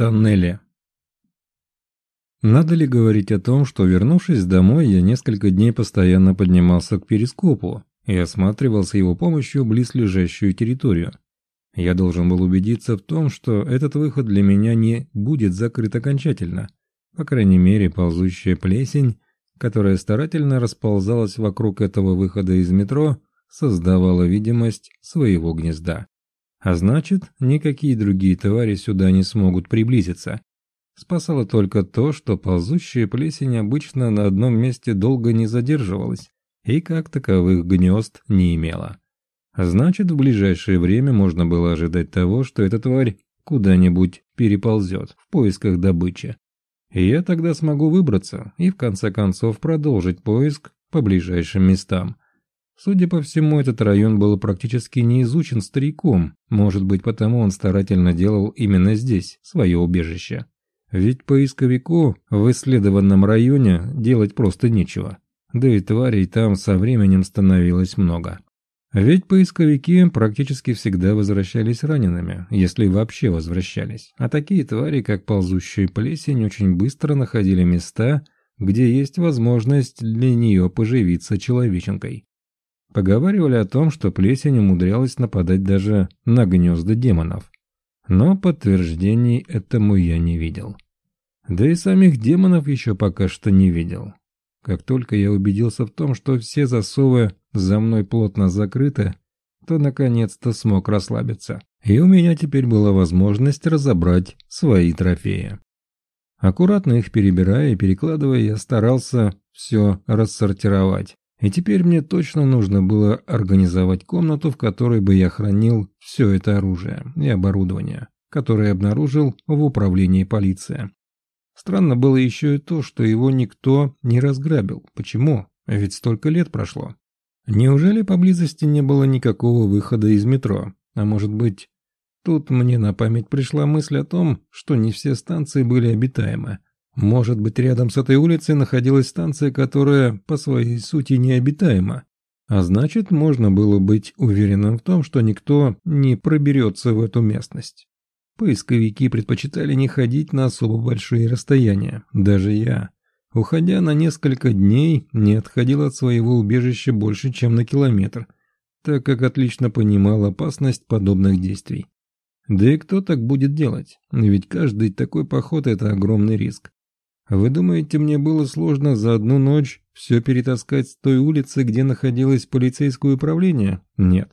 тоннеле. Надо ли говорить о том, что, вернувшись домой, я несколько дней постоянно поднимался к перископу и осматривал с его помощью близлежащую территорию. Я должен был убедиться в том, что этот выход для меня не будет закрыт окончательно. По крайней мере, ползущая плесень, которая старательно расползалась вокруг этого выхода из метро, создавала видимость своего гнезда. А значит, никакие другие твари сюда не смогут приблизиться. Спасало только то, что ползущая плесень обычно на одном месте долго не задерживалась и как таковых гнезд не имела. Значит, в ближайшее время можно было ожидать того, что эта тварь куда-нибудь переползет в поисках добычи. И я тогда смогу выбраться и в конце концов продолжить поиск по ближайшим местам. Судя по всему, этот район был практически не изучен стариком, может быть, потому он старательно делал именно здесь свое убежище. Ведь поисковику в исследованном районе делать просто нечего. Да и тварей там со временем становилось много. Ведь поисковики практически всегда возвращались ранеными, если вообще возвращались. А такие твари, как ползущая плесень, очень быстро находили места, где есть возможность для нее поживиться человеченкой. Поговаривали о том, что плесень умудрялась нападать даже на гнезда демонов. Но подтверждений этому я не видел. Да и самих демонов еще пока что не видел. Как только я убедился в том, что все засовы за мной плотно закрыты, то наконец-то смог расслабиться. И у меня теперь была возможность разобрать свои трофеи. Аккуратно их перебирая и перекладывая, я старался все рассортировать. И теперь мне точно нужно было организовать комнату, в которой бы я хранил все это оружие и оборудование, которое обнаружил в управлении полиции. Странно было еще и то, что его никто не разграбил. Почему? Ведь столько лет прошло. Неужели поблизости не было никакого выхода из метро? А может быть, тут мне на память пришла мысль о том, что не все станции были обитаемы. Может быть, рядом с этой улицей находилась станция, которая по своей сути необитаема. А значит, можно было быть уверенным в том, что никто не проберется в эту местность. Поисковики предпочитали не ходить на особо большие расстояния. Даже я, уходя на несколько дней, не отходил от своего убежища больше, чем на километр, так как отлично понимал опасность подобных действий. Да и кто так будет делать? Ведь каждый такой поход – это огромный риск. Вы думаете, мне было сложно за одну ночь все перетаскать с той улицы, где находилось полицейское управление? Нет.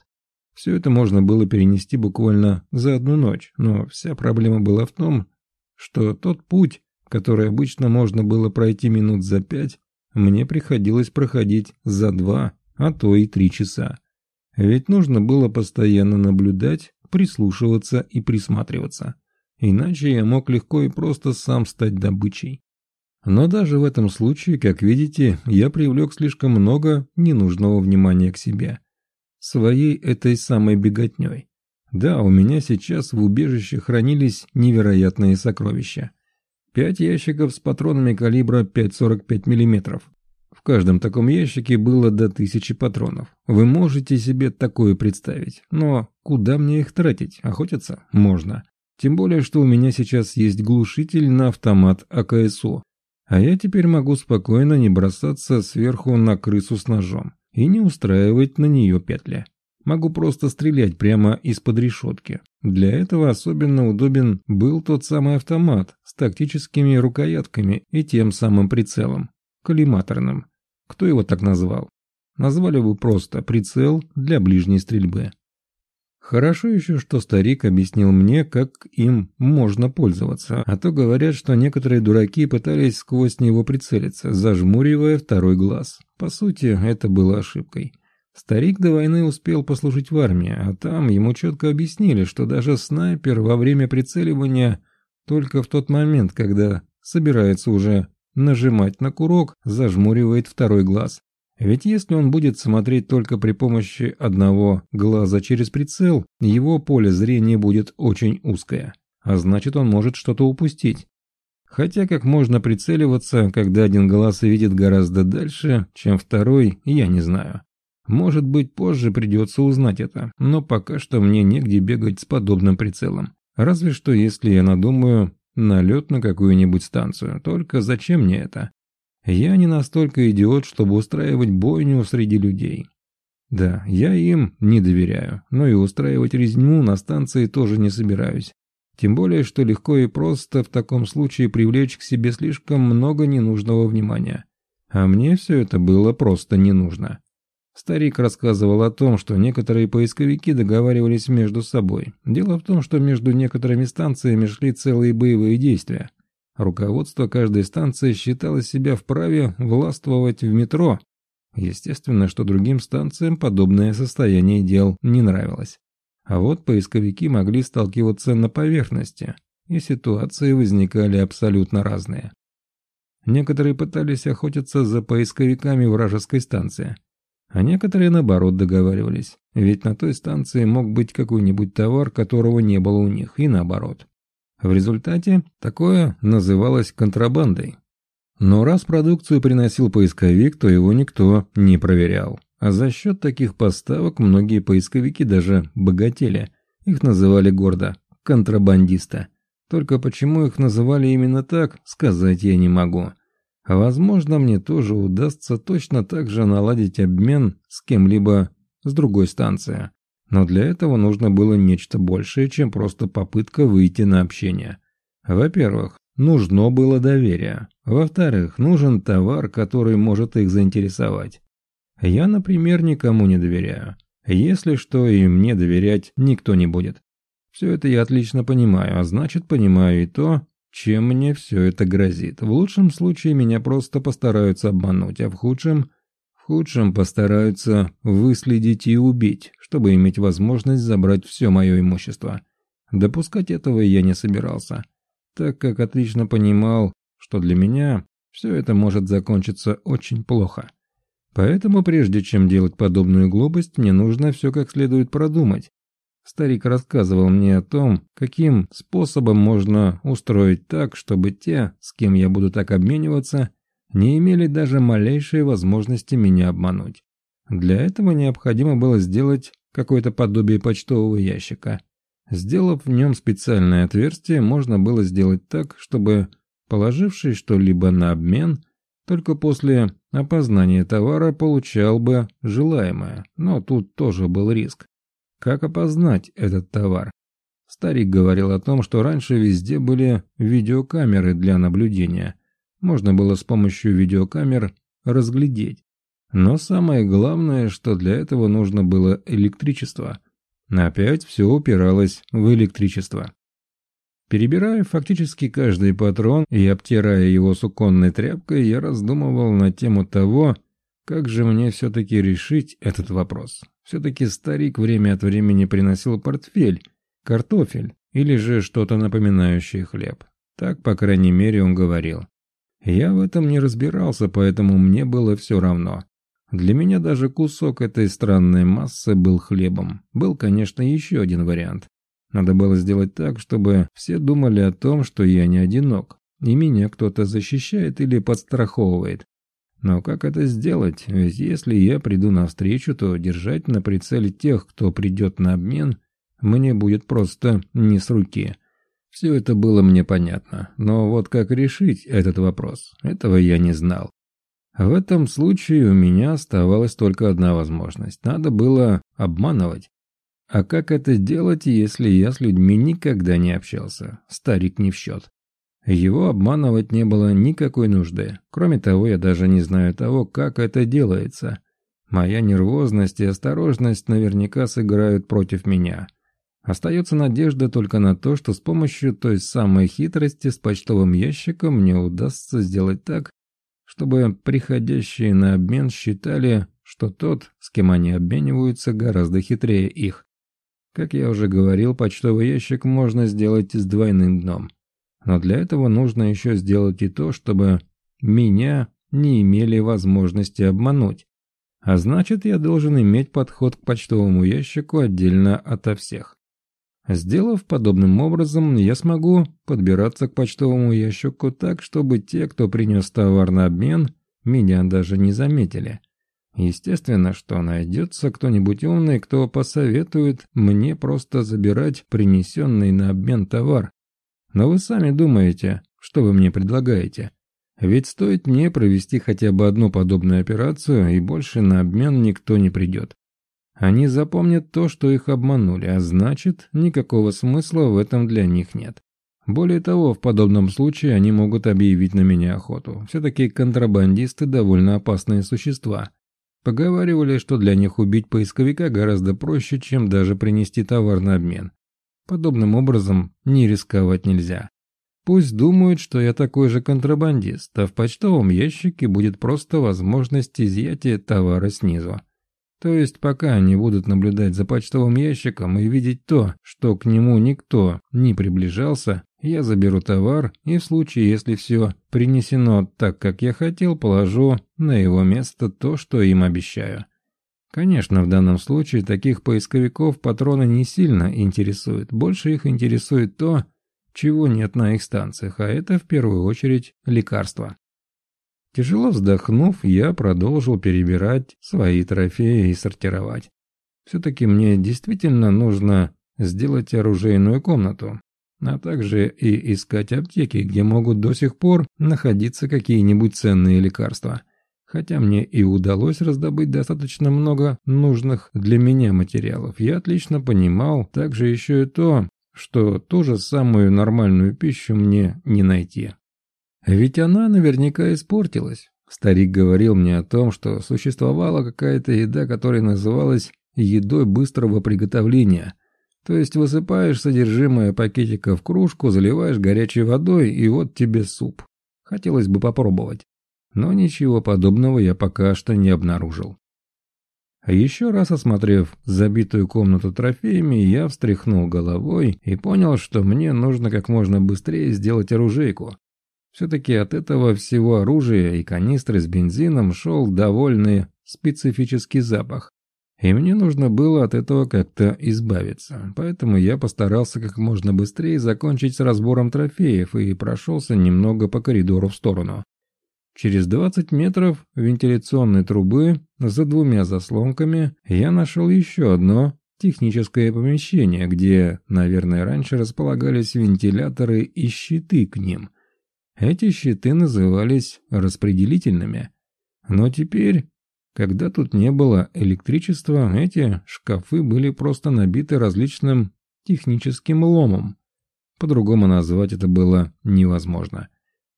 Все это можно было перенести буквально за одну ночь, но вся проблема была в том, что тот путь, который обычно можно было пройти минут за пять, мне приходилось проходить за два, а то и три часа. Ведь нужно было постоянно наблюдать, прислушиваться и присматриваться. Иначе я мог легко и просто сам стать добычей. Но даже в этом случае, как видите, я привлек слишком много ненужного внимания к себе. Своей этой самой беготней. Да, у меня сейчас в убежище хранились невероятные сокровища. Пять ящиков с патронами калибра 5,45 мм. В каждом таком ящике было до тысячи патронов. Вы можете себе такое представить. Но куда мне их тратить? Охотиться? Можно. Тем более, что у меня сейчас есть глушитель на автомат АКСО, а я теперь могу спокойно не бросаться сверху на крысу с ножом и не устраивать на нее петли. Могу просто стрелять прямо из-под решетки. Для этого особенно удобен был тот самый автомат с тактическими рукоятками и тем самым прицелом, коллиматорным. Кто его так назвал? Назвали бы просто прицел для ближней стрельбы. Хорошо еще, что старик объяснил мне, как им можно пользоваться, а то говорят, что некоторые дураки пытались сквозь него прицелиться, зажмуривая второй глаз. По сути, это было ошибкой. Старик до войны успел послужить в армии, а там ему четко объяснили, что даже снайпер во время прицеливания только в тот момент, когда собирается уже нажимать на курок, зажмуривает второй глаз. Ведь если он будет смотреть только при помощи одного глаза через прицел, его поле зрения будет очень узкое, а значит он может что-то упустить. Хотя как можно прицеливаться, когда один глаз видит гораздо дальше, чем второй, я не знаю. Может быть, позже придется узнать это, но пока что мне негде бегать с подобным прицелом. Разве что если я надумаю налет на какую-нибудь станцию. Только зачем мне это? Я не настолько идиот, чтобы устраивать бойню среди людей. Да, я им не доверяю, но и устраивать резню на станции тоже не собираюсь. Тем более, что легко и просто в таком случае привлечь к себе слишком много ненужного внимания. А мне все это было просто не нужно. Старик рассказывал о том, что некоторые поисковики договаривались между собой. Дело в том, что между некоторыми станциями шли целые боевые действия. Руководство каждой станции считало себя вправе властвовать в метро. Естественно, что другим станциям подобное состояние дел не нравилось. А вот поисковики могли сталкиваться на поверхности, и ситуации возникали абсолютно разные. Некоторые пытались охотиться за поисковиками вражеской станции – а некоторые, наоборот, договаривались. Ведь на той станции мог быть какой-нибудь товар, которого не было у них, и наоборот. В результате такое называлось контрабандой. Но раз продукцию приносил поисковик, то его никто не проверял. А за счет таких поставок многие поисковики даже богатели. Их называли гордо «контрабандиста». Только почему их называли именно так, сказать я не могу. Возможно, мне тоже удастся точно так же наладить обмен с кем-либо с другой станции. Но для этого нужно было нечто большее, чем просто попытка выйти на общение. Во-первых, нужно было доверие. Во-вторых, нужен товар, который может их заинтересовать. Я, например, никому не доверяю. Если что, и мне доверять никто не будет. Все это я отлично понимаю, а значит понимаю и то, чем мне все это грозит. В лучшем случае меня просто постараются обмануть, а в худшем... Худшем постараются выследить и убить, чтобы иметь возможность забрать все мое имущество. Допускать этого я не собирался, так как отлично понимал, что для меня все это может закончиться очень плохо. Поэтому прежде чем делать подобную глупость, мне нужно все как следует продумать, Старик рассказывал мне о том, каким способом можно устроить так, чтобы те, с кем я буду так обмениваться, не имели даже малейшей возможности меня обмануть. Для этого необходимо было сделать какое-то подобие почтового ящика. Сделав в нем специальное отверстие, можно было сделать так, чтобы, положивший что-либо на обмен, только после опознания товара получал бы желаемое, но тут тоже был риск. Как опознать этот товар? Старик говорил о том, что раньше везде были видеокамеры для наблюдения. Можно было с помощью видеокамер разглядеть. Но самое главное, что для этого нужно было электричество. Опять все упиралось в электричество. Перебирая фактически каждый патрон и обтирая его суконной тряпкой, я раздумывал на тему того, как же мне все-таки решить этот вопрос? Все-таки старик время от времени приносил портфель, картофель или же что-то напоминающее хлеб. Так, по крайней мере, он говорил. Я в этом не разбирался, поэтому мне было все равно. Для меня даже кусок этой странной массы был хлебом. Был, конечно, еще один вариант. Надо было сделать так, чтобы все думали о том, что я не одинок, и меня кто-то защищает или подстраховывает. Но как это сделать? Ведь если я приду навстречу, то держать на прицеле тех, кто придет на обмен, мне будет просто не с руки. Все это было мне понятно, но вот как решить этот вопрос, этого я не знал. В этом случае у меня оставалась только одна возможность. Надо было обманывать. А как это делать, если я с людьми никогда не общался? Старик не в счет. Его обманывать не было никакой нужды. Кроме того, я даже не знаю того, как это делается. Моя нервозность и осторожность наверняка сыграют против меня. Остается надежда только на то, что с помощью той самой хитрости с почтовым ящиком мне удастся сделать так, чтобы приходящие на обмен считали, что тот, с кем они обмениваются, гораздо хитрее их. Как я уже говорил, почтовый ящик можно сделать с двойным дном. Но для этого нужно еще сделать и то, чтобы меня не имели возможности обмануть. А значит, я должен иметь подход к почтовому ящику отдельно ото всех. Сделав подобным образом, я смогу подбираться к почтовому ящику так, чтобы те, кто принес товар на обмен, меня даже не заметили. Естественно, что найдется кто-нибудь умный, кто посоветует мне просто забирать принесенный на обмен товар, Но вы сами думаете, что вы мне предлагаете. Ведь стоит мне провести хотя бы одну подобную операцию, и больше на обмен никто не придет. Они запомнят то, что их обманули, а значит, никакого смысла в этом для них нет. Более того, в подобном случае они могут объявить на меня охоту. Все-таки контрабандисты довольно опасные существа. Поговаривали, что для них убить поисковика гораздо проще, чем даже принести товар на обмен. Подобным образом не рисковать нельзя. Пусть думают, что я такой же контрабандист, а в почтовом ящике будет просто возможность изъятия товара снизу. То есть пока они будут наблюдать за почтовым ящиком и видеть то, что к нему никто не приближался, я заберу товар и в случае, если все принесено так, как я хотел, положу на его место то, что им обещаю. Конечно, в данном случае таких поисковиков патроны не сильно интересуют. Больше их интересует то, чего нет на их станциях, а это в первую очередь лекарства. Тяжело вздохнув, я продолжил перебирать свои трофеи и сортировать. Все-таки мне действительно нужно сделать оружейную комнату, а также и искать аптеки, где могут до сих пор находиться какие-нибудь ценные лекарства. Хотя мне и удалось раздобыть достаточно много нужных для меня материалов, я отлично понимал также еще и то, что ту же самую нормальную пищу мне не найти. Ведь она наверняка испортилась. Старик говорил мне о том, что существовала какая-то еда, которая называлась едой быстрого приготовления. То есть высыпаешь содержимое пакетика в кружку, заливаешь горячей водой, и вот тебе суп. Хотелось бы попробовать. Но ничего подобного я пока что не обнаружил. Еще раз осмотрев забитую комнату трофеями, я встряхнул головой и понял, что мне нужно как можно быстрее сделать оружейку. Все-таки от этого всего оружия и канистры с бензином шел довольный специфический запах. И мне нужно было от этого как-то избавиться. Поэтому я постарался как можно быстрее закончить с разбором трофеев и прошелся немного по коридору в сторону. Через 20 метров вентиляционной трубы за двумя заслонками я нашел еще одно техническое помещение, где, наверное, раньше располагались вентиляторы и щиты к ним – эти щиты назывались распределительными. Но теперь, когда тут не было электричества, эти шкафы были просто набиты различным техническим ломом. По-другому назвать это было невозможно.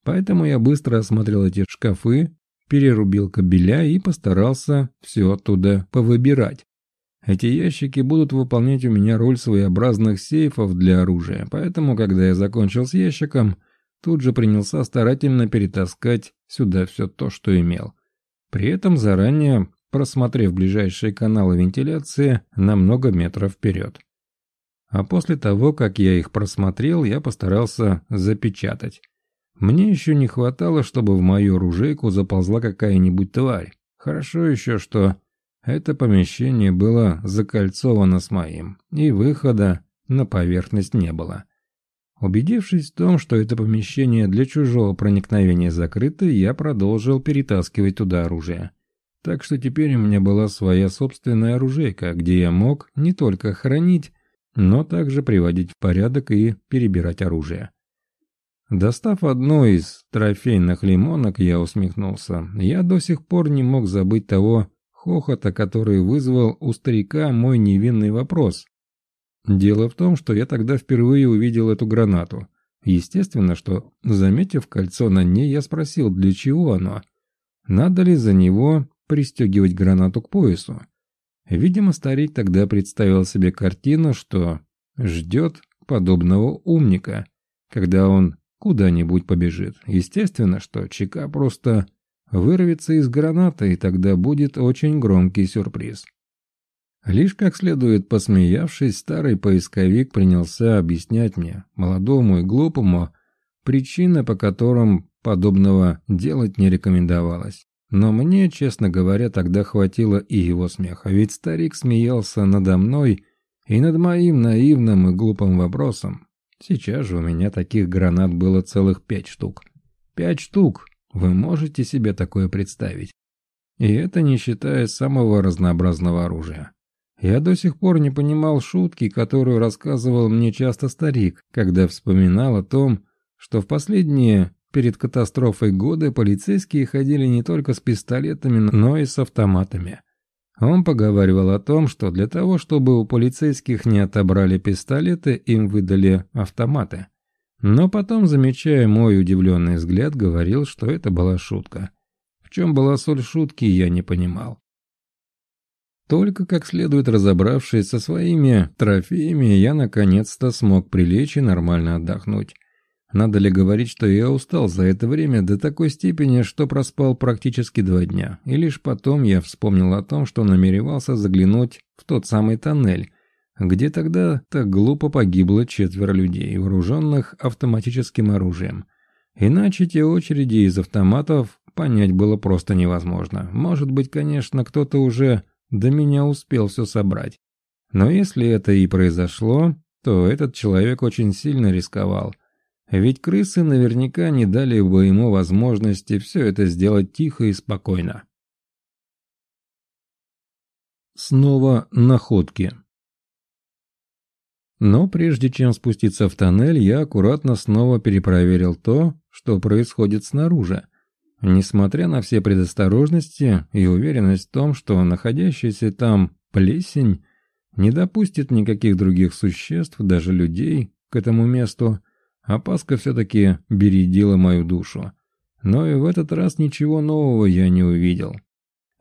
Поэтому я быстро осмотрел эти шкафы, перерубил кабеля и постарался все оттуда повыбирать. Эти ящики будут выполнять у меня роль своеобразных сейфов для оружия, поэтому, когда я закончил с ящиком, тут же принялся старательно перетаскать сюда все то, что имел. При этом заранее просмотрев ближайшие каналы вентиляции на много метров вперед. А после того, как я их просмотрел, я постарался запечатать. Мне еще не хватало, чтобы в мою оружейку заползла какая-нибудь тварь. Хорошо еще, что это помещение было закольцовано с моим, и выхода на поверхность не было. Убедившись в том, что это помещение для чужого проникновения закрыто, я продолжил перетаскивать туда оружие. Так что теперь у меня была своя собственная оружейка, где я мог не только хранить, но также приводить в порядок и перебирать оружие. Достав одну из трофейных лимонок, я усмехнулся. Я до сих пор не мог забыть того хохота, который вызвал у старика мой невинный вопрос, Дело в том, что я тогда впервые увидел эту гранату. Естественно, что, заметив кольцо на ней, я спросил, для чего оно. Надо ли за него пристегивать гранату к поясу? Видимо, старик тогда представил себе картину, что ждет подобного умника, когда он куда-нибудь побежит. Естественно, что ЧК просто вырвется из гранаты, и тогда будет очень громкий сюрприз. Лишь как следует посмеявшись, старый поисковик принялся объяснять мне, молодому и глупому, причины, по которым подобного делать не рекомендовалось. Но мне, честно говоря, тогда хватило и его смеха, ведь старик смеялся надо мной и над моим наивным и глупым вопросом. Сейчас же у меня таких гранат было целых пять штук. Пять штук! Вы можете себе такое представить? И это не считая самого разнообразного оружия. Я до сих пор не понимал шутки, которую рассказывал мне часто старик, когда вспоминал о том, что в последние перед катастрофой годы полицейские ходили не только с пистолетами, но и с автоматами. Он поговаривал о том, что для того, чтобы у полицейских не отобрали пистолеты, им выдали автоматы. Но потом, замечая мой удивленный взгляд, говорил, что это была шутка. В чем была соль шутки, я не понимал. Только как следует разобравшись со своими трофеями, я наконец-то смог прилечь и нормально отдохнуть. Надо ли говорить, что я устал за это время до такой степени, что проспал практически два дня, и лишь потом я вспомнил о том, что намеревался заглянуть в тот самый тоннель, где тогда так глупо погибло четверо людей, вооруженных автоматическим оружием. Иначе те очереди из автоматов понять было просто невозможно. Может быть, конечно, кто-то уже до меня успел все собрать. Но если это и произошло, то этот человек очень сильно рисковал. Ведь крысы наверняка не дали бы ему возможности все это сделать тихо и спокойно. Снова находки. Но прежде чем спуститься в тоннель, я аккуратно снова перепроверил то, что происходит снаружи. Несмотря на все предосторожности и уверенность в том, что находящаяся там плесень не допустит никаких других существ, даже людей, к этому месту, опаска все-таки бередила мою душу. Но и в этот раз ничего нового я не увидел.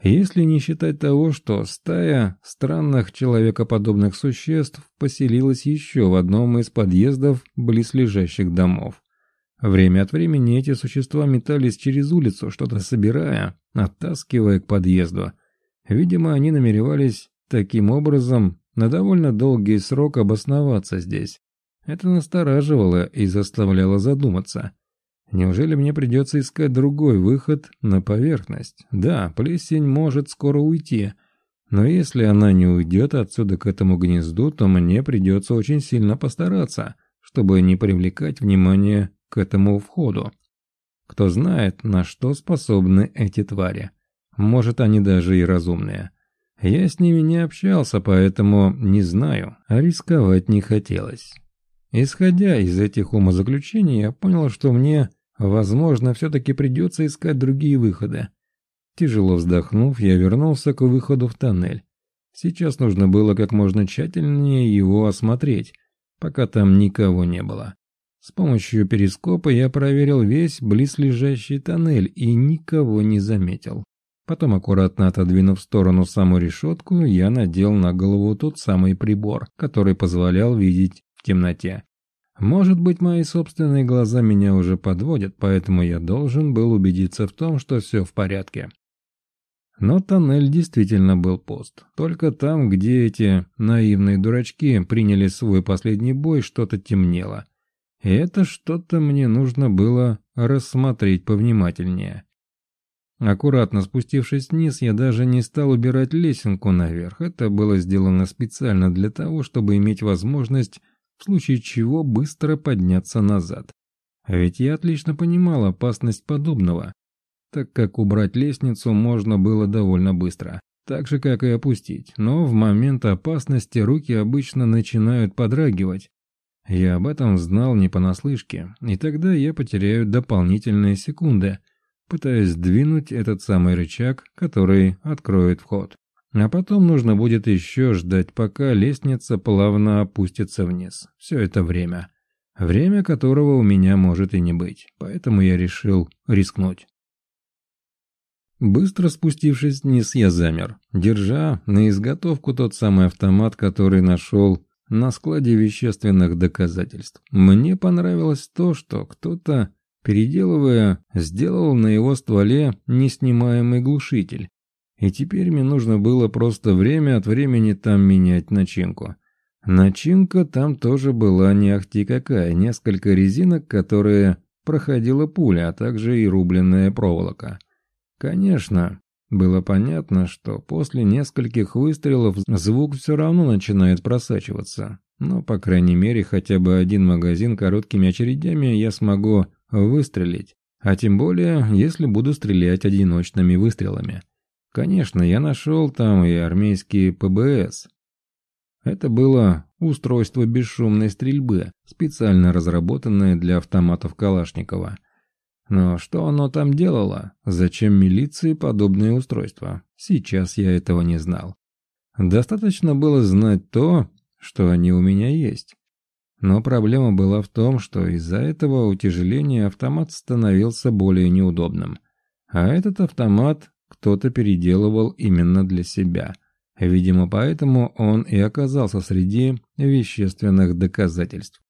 Если не считать того, что стая странных человекоподобных существ поселилась еще в одном из подъездов близлежащих домов. Время от времени эти существа метались через улицу, что-то собирая, оттаскивая к подъезду. Видимо, они намеревались таким образом на довольно долгий срок обосноваться здесь. Это настораживало и заставляло задуматься. Неужели мне придется искать другой выход на поверхность? Да, плесень может скоро уйти, но если она не уйдет отсюда к этому гнезду, то мне придется очень сильно постараться, чтобы не привлекать внимание к этому входу. Кто знает, на что способны эти твари. Может, они даже и разумные. Я с ними не общался, поэтому не знаю, а рисковать не хотелось. Исходя из этих умозаключений, я понял, что мне, возможно, все-таки придется искать другие выходы. Тяжело вздохнув, я вернулся к выходу в тоннель. Сейчас нужно было как можно тщательнее его осмотреть, пока там никого не было. С помощью перископа я проверил весь близлежащий тоннель и никого не заметил. Потом, аккуратно отодвинув в сторону саму решетку, я надел на голову тот самый прибор, который позволял видеть в темноте. Может быть, мои собственные глаза меня уже подводят, поэтому я должен был убедиться в том, что все в порядке. Но тоннель действительно был пуст. Только там, где эти наивные дурачки приняли свой последний бой, что-то темнело. Это что-то мне нужно было рассмотреть повнимательнее. Аккуратно спустившись вниз, я даже не стал убирать лесенку наверх. Это было сделано специально для того, чтобы иметь возможность, в случае чего, быстро подняться назад. Ведь я отлично понимал опасность подобного, так как убрать лестницу можно было довольно быстро, так же, как и опустить. Но в момент опасности руки обычно начинают подрагивать, я об этом знал не понаслышке, и тогда я потеряю дополнительные секунды, пытаясь сдвинуть этот самый рычаг, который откроет вход. А потом нужно будет еще ждать, пока лестница плавно опустится вниз. Все это время. Время которого у меня может и не быть, поэтому я решил рискнуть. Быстро спустившись вниз, я замер, держа на изготовку тот самый автомат, который нашел на складе вещественных доказательств. Мне понравилось то, что кто-то, переделывая, сделал на его стволе неснимаемый глушитель. И теперь мне нужно было просто время от времени там менять начинку. Начинка там тоже была не ахти какая, несколько резинок, которые проходила пуля, а также и рубленная проволока. Конечно, было понятно, что после нескольких выстрелов звук все равно начинает просачиваться, но, по крайней мере, хотя бы один магазин короткими очередями я смогу выстрелить, а тем более, если буду стрелять одиночными выстрелами. Конечно, я нашел там и армейские ПБС, Это было устройство бесшумной стрельбы, специально разработанное для автоматов Калашникова. Но что оно там делало? Зачем милиции подобные устройства? Сейчас я этого не знал. Достаточно было знать то, что они у меня есть. Но проблема была в том, что из-за этого утяжеления автомат становился более неудобным. А этот автомат кто-то переделывал именно для себя. Видимо, поэтому он и оказался среди вещественных доказательств.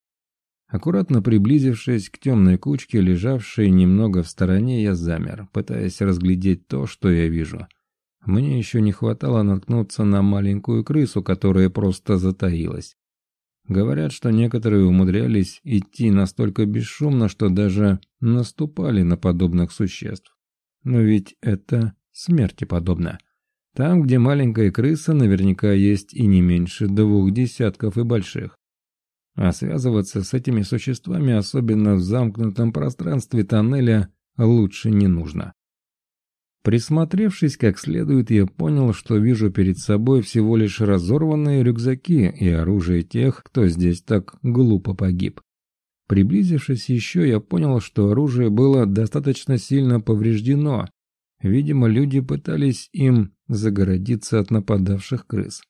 Аккуратно приблизившись к темной кучке, лежавшей немного в стороне, я замер, пытаясь разглядеть то, что я вижу. Мне еще не хватало наткнуться на маленькую крысу, которая просто затаилась. Говорят, что некоторые умудрялись идти настолько бесшумно, что даже наступали на подобных существ. Но ведь это смерти подобно. Там, где маленькая крыса, наверняка есть и не меньше двух десятков и больших. А связываться с этими существами, особенно в замкнутом пространстве тоннеля, лучше не нужно. Присмотревшись как следует, я понял, что вижу перед собой всего лишь разорванные рюкзаки и оружие тех, кто здесь так глупо погиб. Приблизившись еще, я понял, что оружие было достаточно сильно повреждено. Видимо, люди пытались им загородиться от нападавших крыс.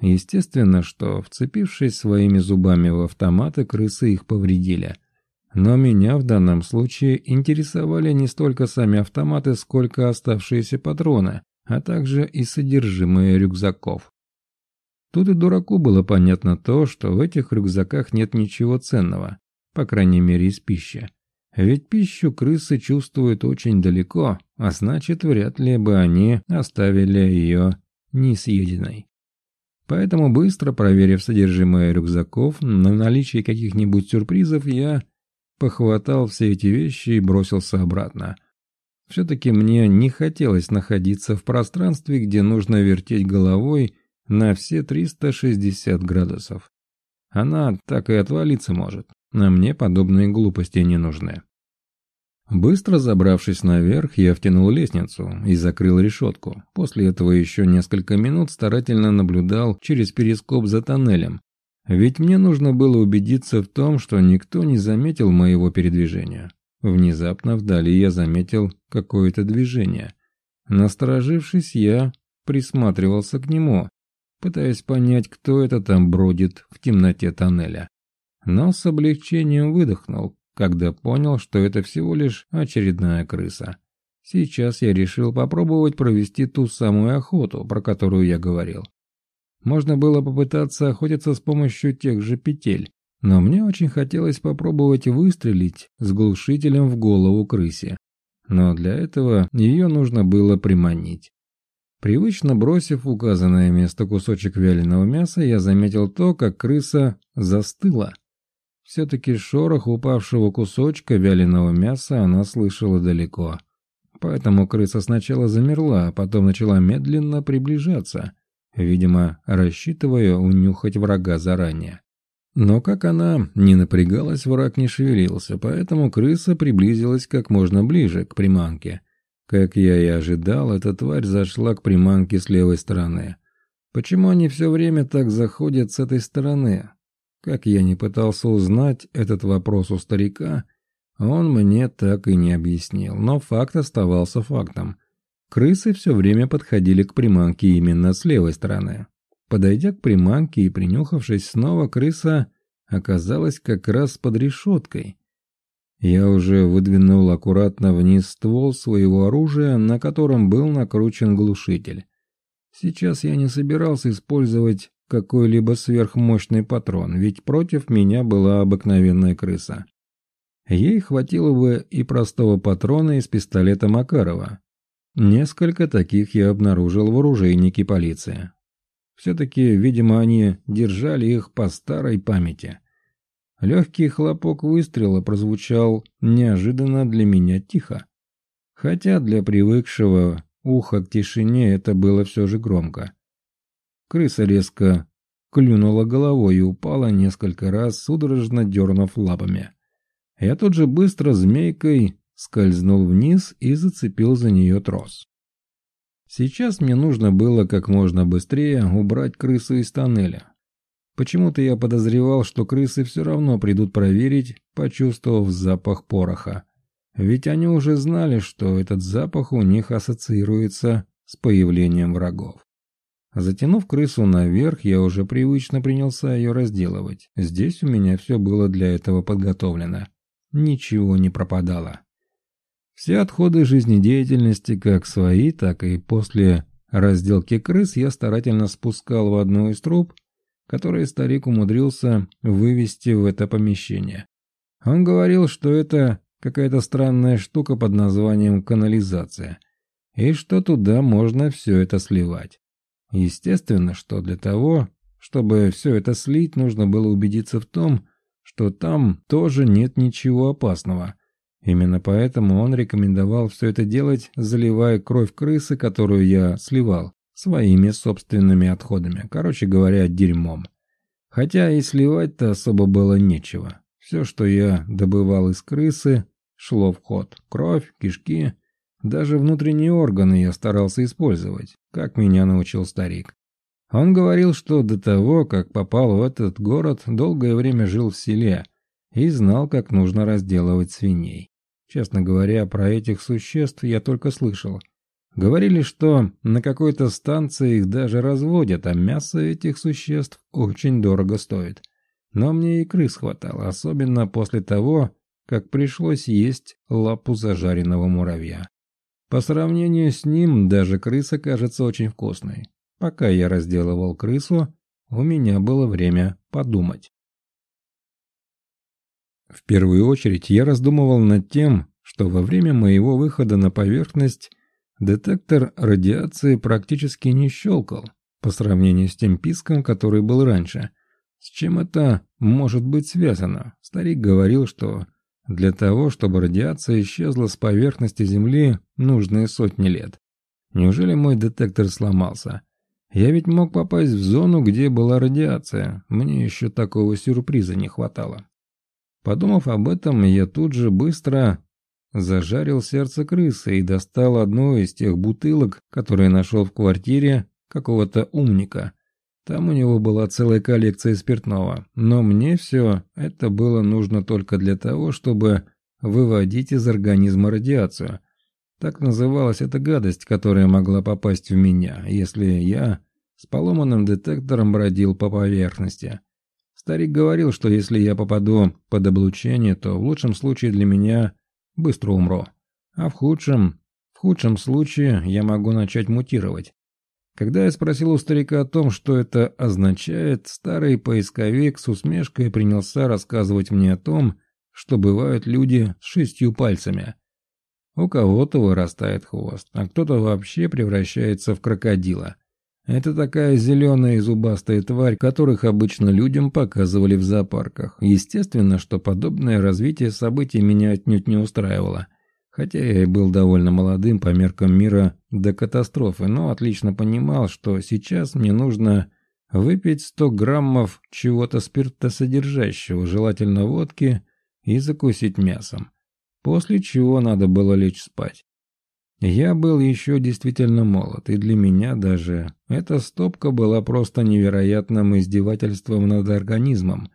Естественно, что, вцепившись своими зубами в автоматы, крысы их повредили – но меня в данном случае интересовали не столько сами автоматы, сколько оставшиеся патроны, а также и содержимое рюкзаков. Тут и дураку было понятно то, что в этих рюкзаках нет ничего ценного, по крайней мере из пищи. Ведь пищу крысы чувствуют очень далеко, а значит, вряд ли бы они оставили ее несъеденной. Поэтому, быстро проверив содержимое рюкзаков на наличие каких-нибудь сюрпризов, я похватал все эти вещи и бросился обратно. Все-таки мне не хотелось находиться в пространстве, где нужно вертеть головой на все 360 градусов. Она так и отвалиться может, а мне подобные глупости не нужны. Быстро забравшись наверх, я втянул лестницу и закрыл решетку. После этого еще несколько минут старательно наблюдал через перископ за тоннелем, ведь мне нужно было убедиться в том, что никто не заметил моего передвижения. Внезапно вдали я заметил какое-то движение. Насторожившись, я присматривался к нему, пытаясь понять, кто это там бродит в темноте тоннеля. Но с облегчением выдохнул, когда понял, что это всего лишь очередная крыса. Сейчас я решил попробовать провести ту самую охоту, про которую я говорил. Можно было попытаться охотиться с помощью тех же петель, но мне очень хотелось попробовать выстрелить с глушителем в голову крысе. Но для этого ее нужно было приманить. Привычно бросив указанное место кусочек вяленого мяса, я заметил то, как крыса застыла. Все-таки шорох упавшего кусочка вяленого мяса она слышала далеко. Поэтому крыса сначала замерла, а потом начала медленно приближаться видимо, рассчитывая унюхать врага заранее. Но как она не напрягалась, враг не шевелился, поэтому крыса приблизилась как можно ближе к приманке. Как я и ожидал, эта тварь зашла к приманке с левой стороны. Почему они все время так заходят с этой стороны? Как я не пытался узнать этот вопрос у старика, он мне так и не объяснил, но факт оставался фактом – Крысы все время подходили к приманке именно с левой стороны. Подойдя к приманке и принюхавшись снова, крыса оказалась как раз под решеткой. Я уже выдвинул аккуратно вниз ствол своего оружия, на котором был накручен глушитель. Сейчас я не собирался использовать какой-либо сверхмощный патрон, ведь против меня была обыкновенная крыса. Ей хватило бы и простого патрона из пистолета Макарова, Несколько таких я обнаружил в оружейнике полиции. Все-таки, видимо, они держали их по старой памяти. Легкий хлопок выстрела прозвучал неожиданно для меня тихо. Хотя для привыкшего уха к тишине это было все же громко. Крыса резко клюнула головой и упала несколько раз, судорожно дернув лапами. Я тут же быстро змейкой скользнул вниз и зацепил за нее трос. Сейчас мне нужно было как можно быстрее убрать крысу из тоннеля. Почему-то я подозревал, что крысы все равно придут проверить, почувствовав запах пороха. Ведь они уже знали, что этот запах у них ассоциируется с появлением врагов. Затянув крысу наверх, я уже привычно принялся ее разделывать. Здесь у меня все было для этого подготовлено. Ничего не пропадало. Все отходы жизнедеятельности, как свои, так и после разделки крыс, я старательно спускал в одну из труб, которые старик умудрился вывести в это помещение. Он говорил, что это какая-то странная штука под названием канализация, и что туда можно все это сливать. Естественно, что для того, чтобы все это слить, нужно было убедиться в том, что там тоже нет ничего опасного. Именно поэтому он рекомендовал все это делать, заливая кровь крысы, которую я сливал, своими собственными отходами, короче говоря, дерьмом. Хотя и сливать-то особо было нечего. Все, что я добывал из крысы, шло в ход. Кровь, кишки, даже внутренние органы я старался использовать, как меня научил старик. Он говорил, что до того, как попал в этот город, долгое время жил в селе и знал, как нужно разделывать свиней. Честно говоря, про этих существ я только слышал. Говорили, что на какой-то станции их даже разводят, а мясо этих существ очень дорого стоит. Но мне и крыс хватало, особенно после того, как пришлось есть лапу зажаренного муравья. По сравнению с ним даже крыса кажется очень вкусной. Пока я разделывал крысу, у меня было время подумать. В первую очередь я раздумывал над тем, что во время моего выхода на поверхность детектор радиации практически не щелкал по сравнению с тем писком, который был раньше. С чем это может быть связано? Старик говорил, что для того, чтобы радиация исчезла с поверхности Земли, нужны сотни лет. Неужели мой детектор сломался? Я ведь мог попасть в зону, где была радиация. Мне еще такого сюрприза не хватало. Подумав об этом, я тут же быстро зажарил сердце крысы и достал одну из тех бутылок, которые нашел в квартире какого-то умника. Там у него была целая коллекция спиртного, но мне все это было нужно только для того, чтобы выводить из организма радиацию. Так называлась эта гадость, которая могла попасть в меня, если я с поломанным детектором бродил по поверхности. Старик говорил, что если я попаду под облучение, то в лучшем случае для меня быстро умру. А в худшем, в худшем случае я могу начать мутировать. Когда я спросил у старика о том, что это означает, старый поисковик с усмешкой принялся рассказывать мне о том, что бывают люди с шестью пальцами. У кого-то вырастает хвост, а кто-то вообще превращается в крокодила. Это такая зеленая и зубастая тварь, которых обычно людям показывали в зоопарках. Естественно, что подобное развитие событий меня отнюдь не устраивало. Хотя я и был довольно молодым по меркам мира до катастрофы, но отлично понимал, что сейчас мне нужно выпить 100 граммов чего-то спиртосодержащего, желательно водки, и закусить мясом. После чего надо было лечь спать. Я был еще действительно молод, и для меня даже эта стопка была просто невероятным издевательством над организмом.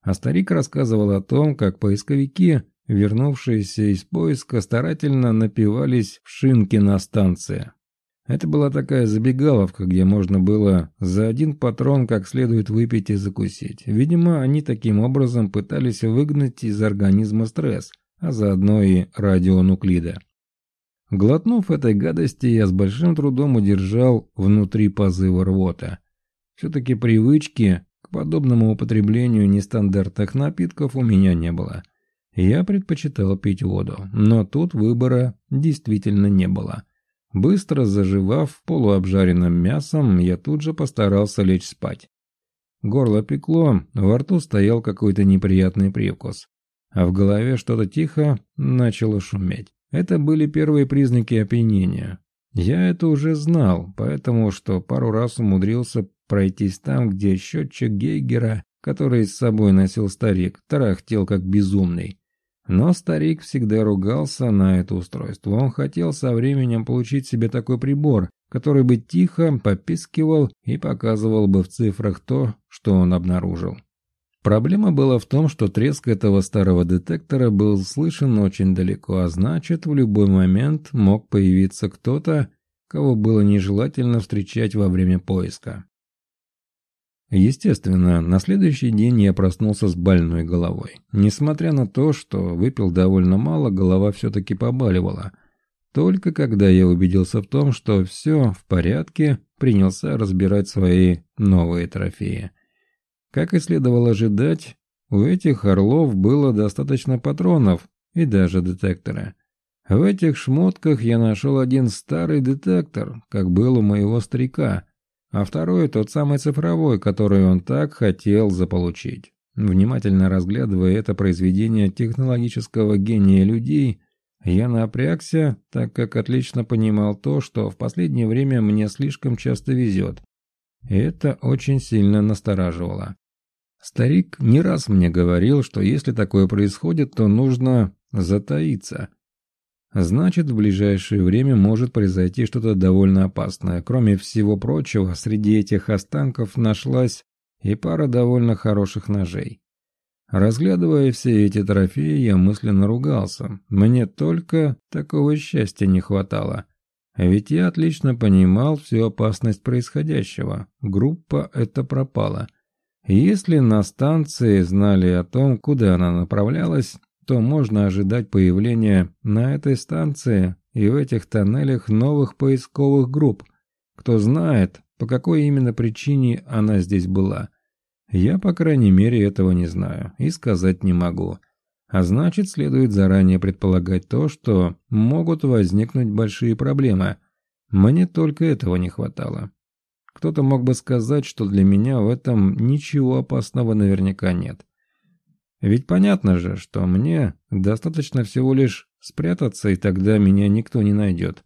А старик рассказывал о том, как поисковики, вернувшиеся из поиска, старательно напивались в шинки на станции. Это была такая забегаловка, где можно было за один патрон как следует выпить и закусить. Видимо, они таким образом пытались выгнать из организма стресс, а заодно и радионуклиды. Глотнув этой гадости, я с большим трудом удержал внутри позыва рвота. Все-таки привычки к подобному употреблению нестандартных напитков у меня не было. Я предпочитал пить воду, но тут выбора действительно не было. Быстро заживав полуобжаренным мясом, я тут же постарался лечь спать. Горло пекло, во рту стоял какой-то неприятный привкус, а в голове что-то тихо начало шуметь. Это были первые признаки опьянения. Я это уже знал, поэтому что пару раз умудрился пройтись там, где счетчик Гейгера, который с собой носил старик, тарахтел как безумный. Но старик всегда ругался на это устройство. Он хотел со временем получить себе такой прибор, который бы тихо попискивал и показывал бы в цифрах то, что он обнаружил. Проблема была в том, что треск этого старого детектора был слышен очень далеко, а значит, в любой момент мог появиться кто-то, кого было нежелательно встречать во время поиска. Естественно, на следующий день я проснулся с больной головой. Несмотря на то, что выпил довольно мало, голова все-таки побаливала. Только когда я убедился в том, что все в порядке, принялся разбирать свои новые трофеи. Как и следовало ожидать, у этих орлов было достаточно патронов и даже детектора. В этих шмотках я нашел один старый детектор, как был у моего старика – а второй тот самый цифровой, который он так хотел заполучить. Внимательно разглядывая это произведение технологического гения людей, я напрягся, так как отлично понимал то, что в последнее время мне слишком часто везет. И это очень сильно настораживало. Старик не раз мне говорил, что если такое происходит, то нужно затаиться, Значит, в ближайшее время может произойти что-то довольно опасное. Кроме всего прочего, среди этих останков нашлась и пара довольно хороших ножей. Разглядывая все эти трофеи, я мысленно ругался. Мне только такого счастья не хватало. Ведь я отлично понимал всю опасность происходящего. Группа эта пропала. Если на станции знали о том, куда она направлялась, то можно ожидать появления на этой станции и в этих тоннелях новых поисковых групп. Кто знает, по какой именно причине она здесь была. Я, по крайней мере, этого не знаю и сказать не могу. А значит, следует заранее предполагать то, что могут возникнуть большие проблемы. Мне только этого не хватало. Кто-то мог бы сказать, что для меня в этом ничего опасного наверняка нет. Ведь понятно же, что мне достаточно всего лишь спрятаться, и тогда меня никто не найдет.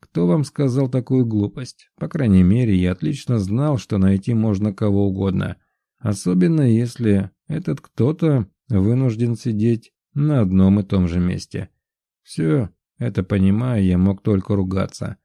Кто вам сказал такую глупость? По крайней мере, я отлично знал, что найти можно кого угодно. Особенно если этот кто-то вынужден сидеть на одном и том же месте. Все это понимая, я мог только ругаться.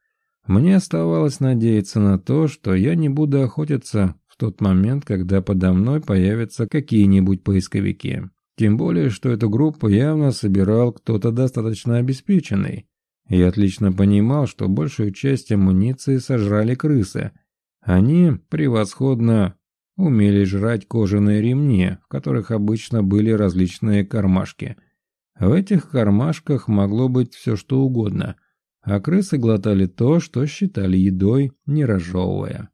Мне оставалось надеяться на то, что я не буду охотиться тот момент, когда подо мной появятся какие-нибудь поисковики. Тем более, что эту группу явно собирал кто-то достаточно обеспеченный. Я отлично понимал, что большую часть амуниции сожрали крысы. Они превосходно умели жрать кожаные ремни, в которых обычно были различные кармашки. В этих кармашках могло быть все что угодно, а крысы глотали то, что считали едой, не разжевывая.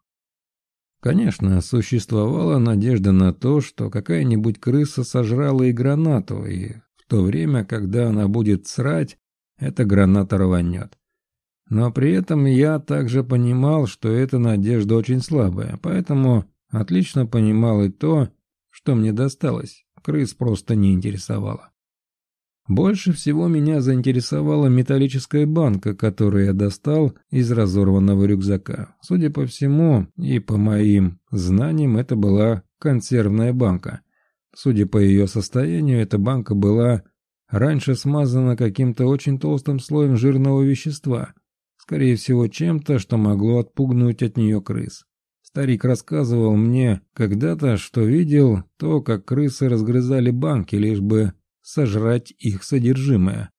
Конечно, существовала надежда на то, что какая-нибудь крыса сожрала и гранату, и в то время, когда она будет срать, эта граната рванет. Но при этом я также понимал, что эта надежда очень слабая, поэтому отлично понимал и то, что мне досталось. Крыс просто не интересовало. Больше всего меня заинтересовала металлическая банка, которую я достал из разорванного рюкзака. Судя по всему и по моим знаниям, это была консервная банка. Судя по ее состоянию, эта банка была раньше смазана каким-то очень толстым слоем жирного вещества, скорее всего чем-то, что могло отпугнуть от нее крыс. Старик рассказывал мне когда-то, что видел то, как крысы разгрызали банки, лишь бы сожрать их содержимое.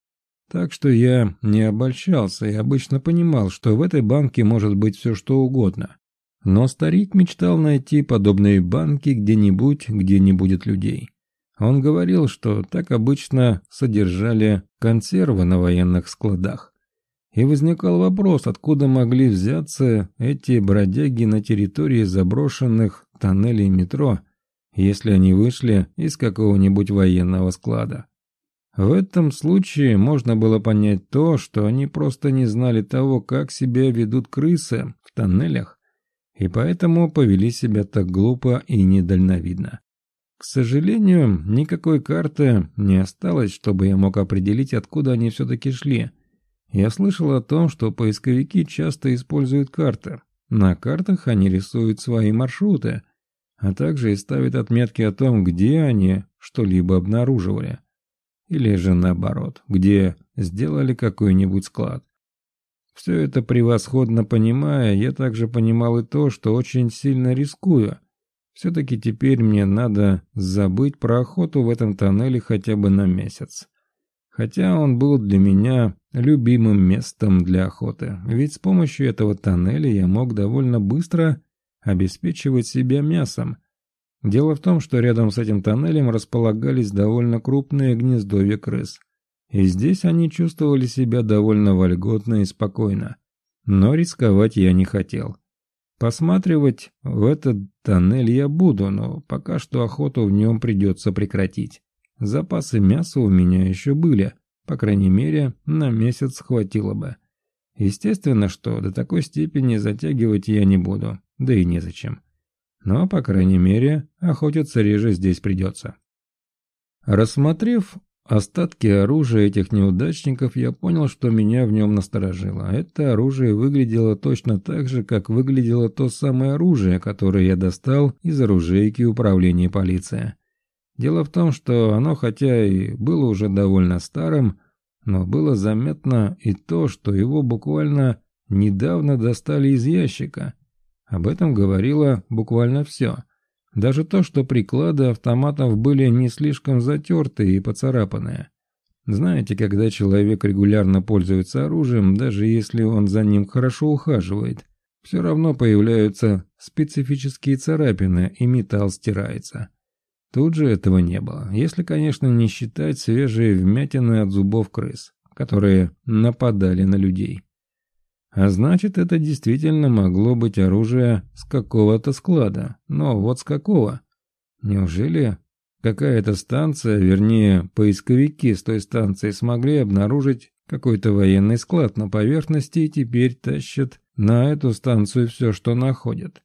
Так что я не обольщался и обычно понимал, что в этой банке может быть все что угодно. Но старик мечтал найти подобные банки где-нибудь, где не будет людей. Он говорил, что так обычно содержали консервы на военных складах. И возникал вопрос, откуда могли взяться эти бродяги на территории заброшенных тоннелей метро, если они вышли из какого-нибудь военного склада. В этом случае можно было понять то, что они просто не знали того, как себя ведут крысы в тоннелях, и поэтому повели себя так глупо и недальновидно. К сожалению, никакой карты не осталось, чтобы я мог определить, откуда они все-таки шли. Я слышал о том, что поисковики часто используют карты. На картах они рисуют свои маршруты, а также и ставят отметки о том, где они что-либо обнаруживали. Или же наоборот, где сделали какой-нибудь склад. Все это превосходно понимая, я также понимал и то, что очень сильно рискую. Все-таки теперь мне надо забыть про охоту в этом тоннеле хотя бы на месяц. Хотя он был для меня любимым местом для охоты, ведь с помощью этого тоннеля я мог довольно быстро обеспечивать себя мясом. Дело в том, что рядом с этим тоннелем располагались довольно крупные гнездовья крыс. И здесь они чувствовали себя довольно вольготно и спокойно. Но рисковать я не хотел. Посматривать в этот тоннель я буду, но пока что охоту в нем придется прекратить. Запасы мяса у меня еще были, по крайней мере, на месяц хватило бы. Естественно, что до такой степени затягивать я не буду, да и незачем. Но, по крайней мере, охотиться реже здесь придется. Рассмотрев Остатки оружия этих неудачников я понял, что меня в нем насторожило. Это оружие выглядело точно так же, как выглядело то самое оружие, которое я достал из оружейки управления полиции. Дело в том, что оно хотя и было уже довольно старым, но было заметно и то, что его буквально недавно достали из ящика. Об этом говорило буквально все. Даже то, что приклады автоматов были не слишком затертые и поцарапанные. Знаете, когда человек регулярно пользуется оружием, даже если он за ним хорошо ухаживает, все равно появляются специфические царапины, и металл стирается. Тут же этого не было, если, конечно, не считать свежие вмятины от зубов крыс, которые нападали на людей. А значит, это действительно могло быть оружие с какого-то склада. Но вот с какого? Неужели какая-то станция, вернее, поисковики с той станции смогли обнаружить какой-то военный склад на поверхности и теперь тащат на эту станцию все, что находят?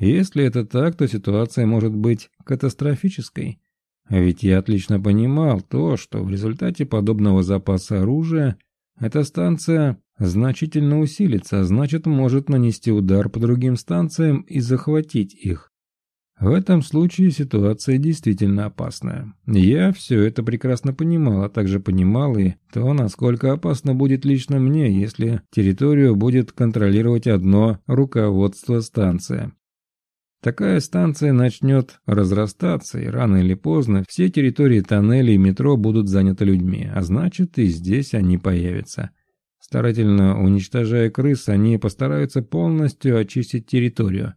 Если это так, то ситуация может быть катастрофической. А ведь я отлично понимал то, что в результате подобного запаса оружия эта станция значительно усилится, а значит может нанести удар по другим станциям и захватить их. В этом случае ситуация действительно опасная. Я все это прекрасно понимал, а также понимал и то, насколько опасно будет лично мне, если территорию будет контролировать одно руководство станции. Такая станция начнет разрастаться, и рано или поздно все территории тоннелей и метро будут заняты людьми, а значит и здесь они появятся. Старательно уничтожая крыс, они постараются полностью очистить территорию.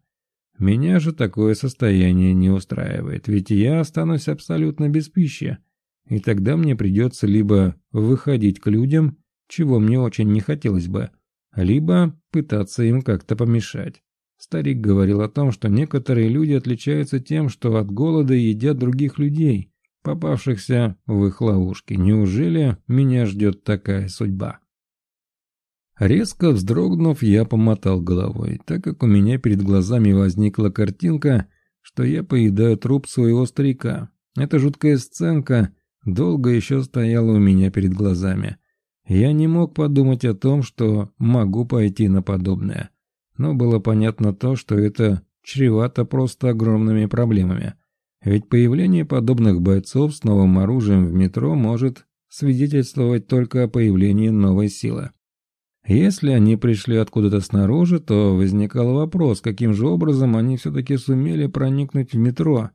Меня же такое состояние не устраивает, ведь я останусь абсолютно без пищи. И тогда мне придется либо выходить к людям, чего мне очень не хотелось бы, либо пытаться им как-то помешать. Старик говорил о том, что некоторые люди отличаются тем, что от голода едят других людей, попавшихся в их ловушки. Неужели меня ждет такая судьба? Резко вздрогнув, я помотал головой, так как у меня перед глазами возникла картинка, что я поедаю труп своего старика. Эта жуткая сценка долго еще стояла у меня перед глазами. Я не мог подумать о том, что могу пойти на подобное. Но было понятно то, что это чревато просто огромными проблемами. Ведь появление подобных бойцов с новым оружием в метро может свидетельствовать только о появлении новой силы. Если они пришли откуда-то снаружи, то возникал вопрос, каким же образом они все-таки сумели проникнуть в метро.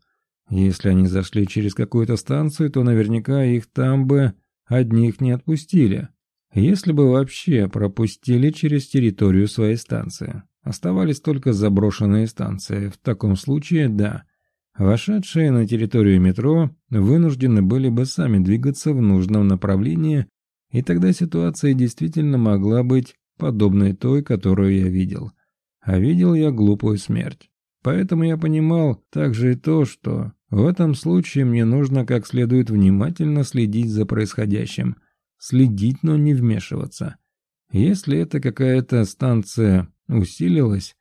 Если они зашли через какую-то станцию, то наверняка их там бы одних не отпустили. Если бы вообще пропустили через территорию своей станции. Оставались только заброшенные станции. В таком случае, да. Вошедшие на территорию метро вынуждены были бы сами двигаться в нужном направлении и тогда ситуация действительно могла быть подобной той, которую я видел. А видел я глупую смерть. Поэтому я понимал также и то, что в этом случае мне нужно как следует внимательно следить за происходящим. Следить, но не вмешиваться. Если эта какая-то станция усилилась,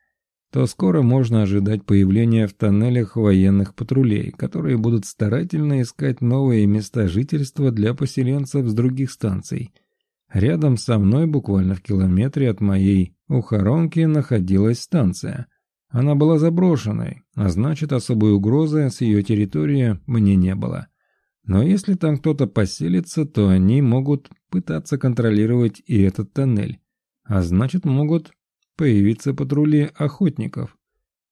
то скоро можно ожидать появления в тоннелях военных патрулей, которые будут старательно искать новые места жительства для поселенцев с других станций. Рядом со мной, буквально в километре от моей ухоронки, находилась станция. Она была заброшенной, а значит особой угрозы с ее территории мне не было. Но если там кто-то поселится, то они могут пытаться контролировать и этот тоннель. а значит могут появиться патрули охотников.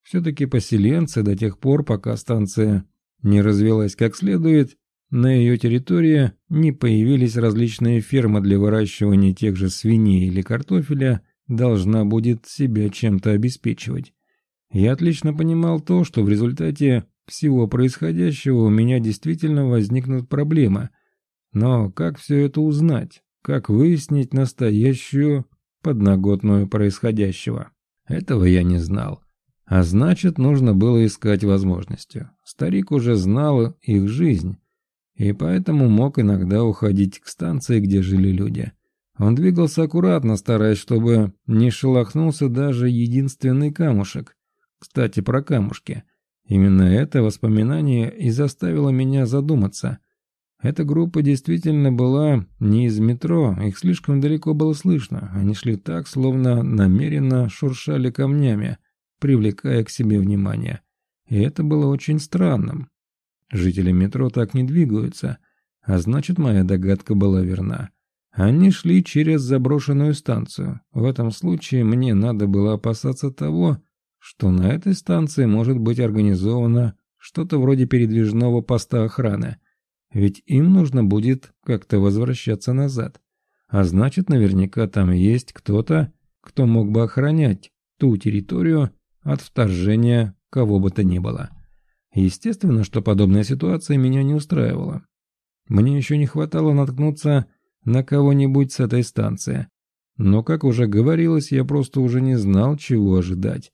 Все-таки поселенцы до тех пор, пока станция не развилась как следует, на ее территории не появились различные фермы для выращивания тех же свиней или картофеля, должна будет себя чем-то обеспечивать. Я отлично понимал то, что в результате всего происходящего у меня действительно возникнут проблемы. Но как все это узнать? Как выяснить настоящую подноготную происходящего? Этого я не знал. А значит, нужно было искать возможности. Старик уже знал их жизнь, и поэтому мог иногда уходить к станции, где жили люди. Он двигался аккуратно, стараясь, чтобы не шелохнулся даже единственный камушек. Кстати, про камушки. Именно это воспоминание и заставило меня задуматься. Эта группа действительно была не из метро, их слишком далеко было слышно. Они шли так, словно намеренно шуршали камнями, привлекая к себе внимание. И это было очень странным. Жители метро так не двигаются, а значит, моя догадка была верна. Они шли через заброшенную станцию. В этом случае мне надо было опасаться того, что на этой станции может быть организовано что-то вроде передвижного поста охраны. Ведь им нужно будет как-то возвращаться назад. А значит, наверняка там есть кто-то, кто мог бы охранять ту территорию от вторжения кого бы то ни было. Естественно, что подобная ситуация меня не устраивала. Мне еще не хватало наткнуться на кого-нибудь с этой станции. Но, как уже говорилось, я просто уже не знал, чего ожидать.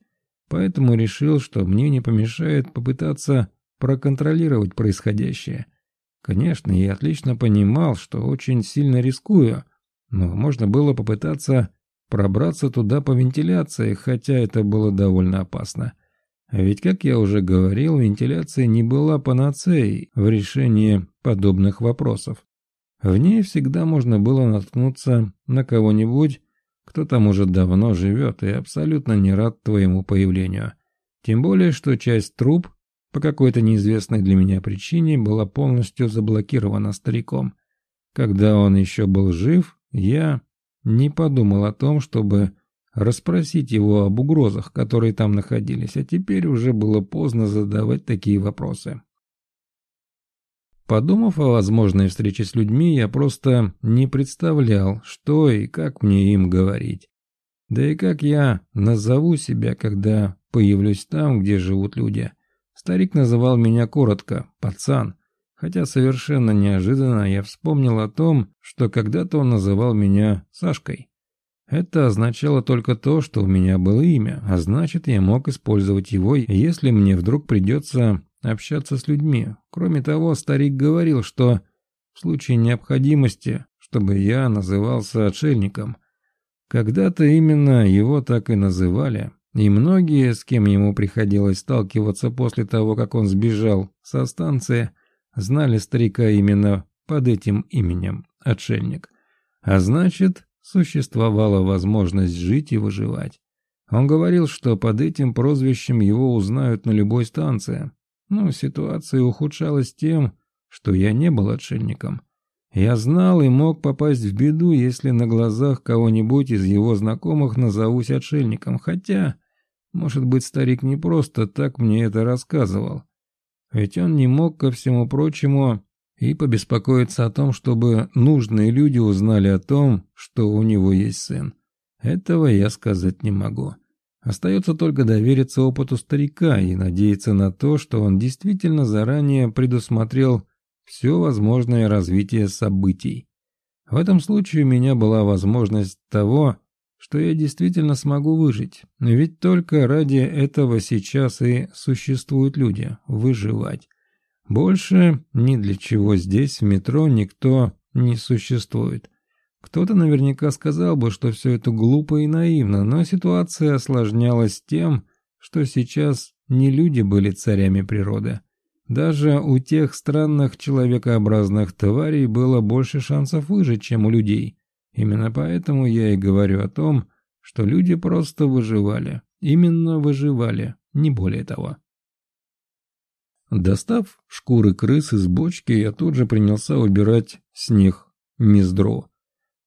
Поэтому решил, что мне не помешает попытаться проконтролировать происходящее. Конечно, я отлично понимал, что очень сильно рискую, но можно было попытаться пробраться туда по вентиляции, хотя это было довольно опасно. А ведь, как я уже говорил, вентиляция не была панацеей в решении подобных вопросов. В ней всегда можно было наткнуться на кого-нибудь, кто там уже давно живет и абсолютно не рад твоему появлению. Тем более, что часть труб по какой-то неизвестной для меня причине была полностью заблокирована стариком. Когда он еще был жив, я не подумал о том, чтобы расспросить его об угрозах, которые там находились, а теперь уже было поздно задавать такие вопросы. Подумав о возможной встрече с людьми, я просто не представлял, что и как мне им говорить. Да и как я назову себя, когда появлюсь там, где живут люди. Старик называл меня коротко «пацан», хотя совершенно неожиданно я вспомнил о том, что когда-то он называл меня Сашкой. Это означало только то, что у меня было имя, а значит, я мог использовать его, если мне вдруг придется общаться с людьми. Кроме того, старик говорил, что в случае необходимости, чтобы я назывался отшельником. Когда-то именно его так и называли, и многие, с кем ему приходилось сталкиваться после того, как он сбежал со станции, знали старика именно под этим именем – отшельник. А значит, существовала возможность жить и выживать. Он говорил, что под этим прозвищем его узнают на любой станции, но ситуация ухудшалась тем, что я не был отшельником. Я знал и мог попасть в беду, если на глазах кого-нибудь из его знакомых назовусь отшельником, хотя, может быть, старик не просто так мне это рассказывал. Ведь он не мог, ко всему прочему, и побеспокоиться о том, чтобы нужные люди узнали о том, что у него есть сын. Этого я сказать не могу. Остается только довериться опыту старика и надеяться на то, что он действительно заранее предусмотрел все возможное развитие событий. В этом случае у меня была возможность того, что я действительно смогу выжить. Ведь только ради этого сейчас и существуют люди – выживать. Больше ни для чего здесь в метро никто не существует. Кто-то наверняка сказал бы, что все это глупо и наивно, но ситуация осложнялась тем, что сейчас не люди были царями природы. Даже у тех странных человекообразных тварей было больше шансов выжить, чем у людей. Именно поэтому я и говорю о том, что люди просто выживали. Именно выживали, не более того. Достав шкуры крыс из бочки, я тут же принялся убирать с них мездро.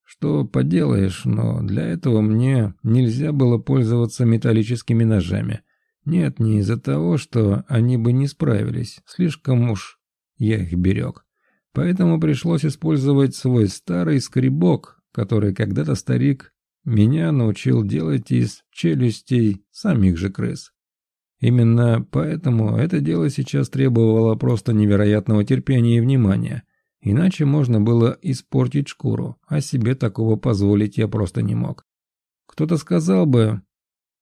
Что поделаешь, но для этого мне нельзя было пользоваться металлическими ножами. Нет, не из-за того, что они бы не справились, слишком уж я их берег. Поэтому пришлось использовать свой старый скребок, который когда-то старик меня научил делать из челюстей самих же крыс. Именно поэтому это дело сейчас требовало просто невероятного терпения и внимания. Иначе можно было испортить шкуру, а себе такого позволить я просто не мог. Кто-то сказал бы,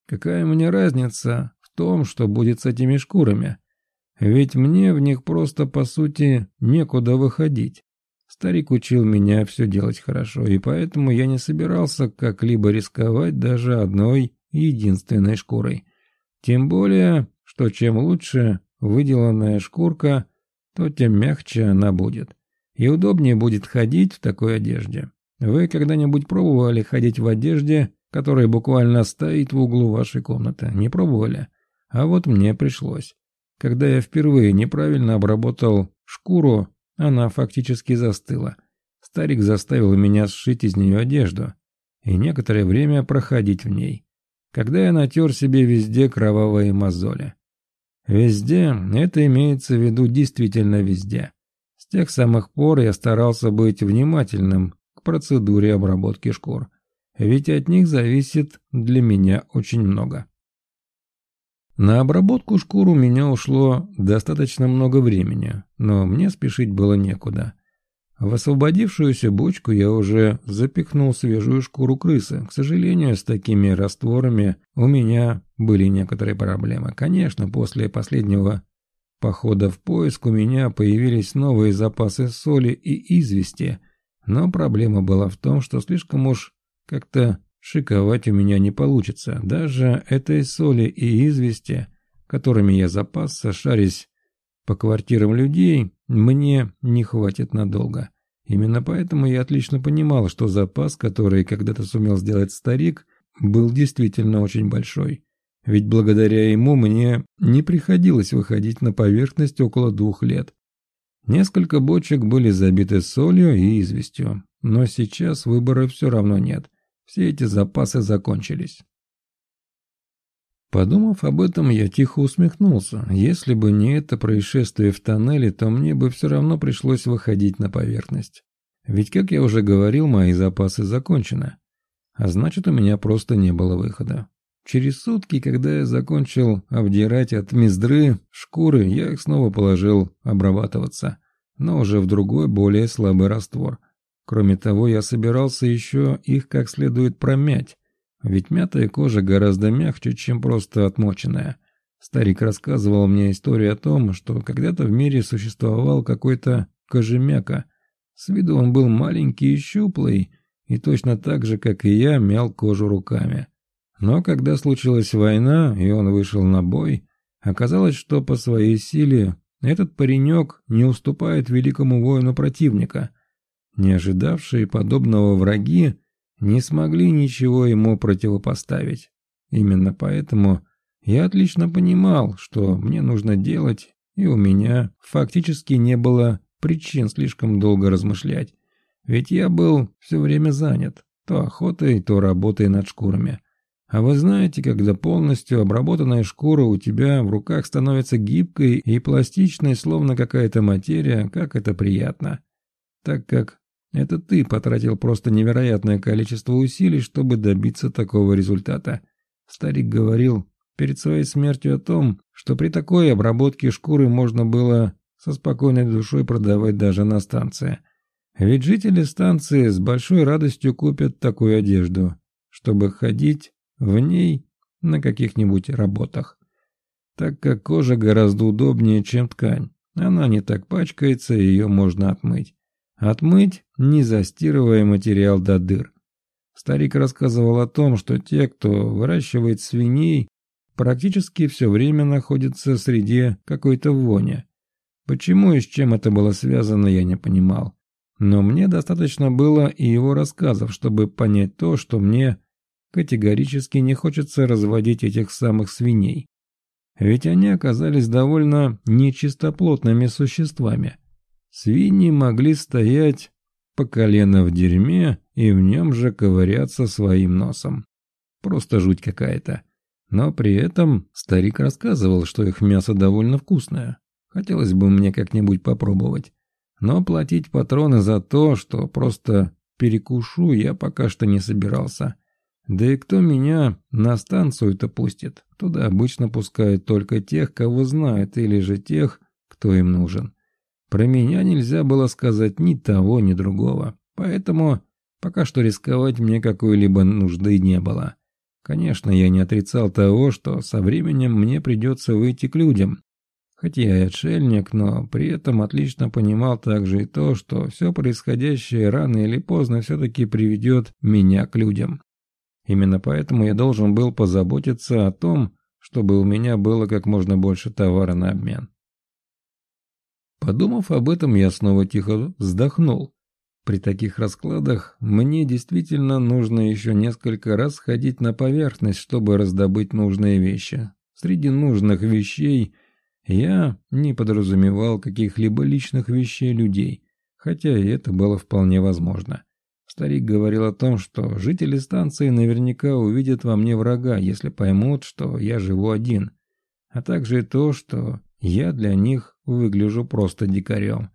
какая мне разница том, что будет с этими шкурами. Ведь мне в них просто, по сути, некуда выходить. Старик учил меня все делать хорошо, и поэтому я не собирался как-либо рисковать даже одной единственной шкурой. Тем более, что чем лучше выделанная шкурка, то тем мягче она будет. И удобнее будет ходить в такой одежде. Вы когда-нибудь пробовали ходить в одежде, которая буквально стоит в углу вашей комнаты? Не пробовали? А вот мне пришлось. Когда я впервые неправильно обработал шкуру, она фактически застыла. Старик заставил меня сшить из нее одежду и некоторое время проходить в ней когда я натер себе везде кровавые мозоли. Везде, это имеется в виду действительно везде. С тех самых пор я старался быть внимательным к процедуре обработки шкур, ведь от них зависит для меня очень много. На обработку шкур у меня ушло достаточно много времени, но мне спешить было некуда. В освободившуюся бочку я уже запихнул свежую шкуру крысы. К сожалению, с такими растворами у меня были некоторые проблемы. Конечно, после последнего похода в поиск у меня появились новые запасы соли и извести, но проблема была в том, что слишком уж как-то шиковать у меня не получится. Даже этой соли и извести, которыми я запасся, шарясь по квартирам людей, мне не хватит надолго. Именно поэтому я отлично понимал, что запас, который когда-то сумел сделать старик, был действительно очень большой. Ведь благодаря ему мне не приходилось выходить на поверхность около двух лет. Несколько бочек были забиты солью и известью, но сейчас выбора все равно нет. Все эти запасы закончились. Подумав об этом, я тихо усмехнулся. Если бы не это происшествие в тоннеле, то мне бы все равно пришлось выходить на поверхность. Ведь, как я уже говорил, мои запасы закончены. А значит, у меня просто не было выхода. Через сутки, когда я закончил обдирать от мездры шкуры, я их снова положил обрабатываться, но уже в другой, более слабый раствор. Кроме того, я собирался еще их как следует промять, ведь мятая кожа гораздо мягче, чем просто отмоченная. Старик рассказывал мне историю о том, что когда-то в мире существовал какой-то кожемяка. С виду он был маленький и щуплый, и точно так же, как и я, мял кожу руками. Но когда случилась война, и он вышел на бой, оказалось, что по своей силе этот паренек не уступает великому воину противника. Не ожидавшие подобного враги не смогли ничего ему противопоставить. Именно поэтому я отлично понимал, что мне нужно делать, и у меня фактически не было причин слишком долго размышлять. Ведь я был все время занят, то охотой, то работой над шкурами. А вы знаете, когда полностью обработанная шкура у тебя в руках становится гибкой и пластичной, словно какая-то материя, как это приятно. Так как это ты потратил просто невероятное количество усилий, чтобы добиться такого результата. Старик говорил перед своей смертью о том, что при такой обработке шкуры можно было со спокойной душой продавать даже на станции. Ведь жители станции с большой радостью купят такую одежду, чтобы ходить в ней на каких-нибудь работах. Так как кожа гораздо удобнее, чем ткань. Она не так пачкается, ее можно отмыть. Отмыть, не застирывая материал до дыр. Старик рассказывал о том, что те, кто выращивает свиней, практически все время находятся среди какой-то вони. Почему и с чем это было связано, я не понимал. Но мне достаточно было и его рассказов, чтобы понять то, что мне категорически не хочется разводить этих самых свиней. Ведь они оказались довольно нечистоплотными существами. Свиньи могли стоять по колено в дерьме и в нем же ковыряться своим носом. Просто жуть какая-то. Но при этом старик рассказывал, что их мясо довольно вкусное. Хотелось бы мне как-нибудь попробовать. Но платить патроны за то, что просто перекушу, я пока что не собирался. Да и кто меня на станцию-то пустит? Туда обычно пускают только тех, кого знают, или же тех, кто им нужен. Про меня нельзя было сказать ни того, ни другого. Поэтому пока что рисковать мне какой-либо нужды не было. Конечно, я не отрицал того, что со временем мне придется выйти к людям. Хотя я и отшельник, но при этом отлично понимал также и то, что все происходящее рано или поздно все-таки приведет меня к людям. Именно поэтому я должен был позаботиться о том, чтобы у меня было как можно больше товара на обмен. Подумав об этом, я снова тихо вздохнул. При таких раскладах мне действительно нужно еще несколько раз ходить на поверхность, чтобы раздобыть нужные вещи. Среди нужных вещей я не подразумевал каких-либо личных вещей людей, хотя и это было вполне возможно. Старик говорил о том, что жители станции наверняка увидят во мне врага, если поймут, что я живу один, а также и то, что я для них выгляжу просто дикарем.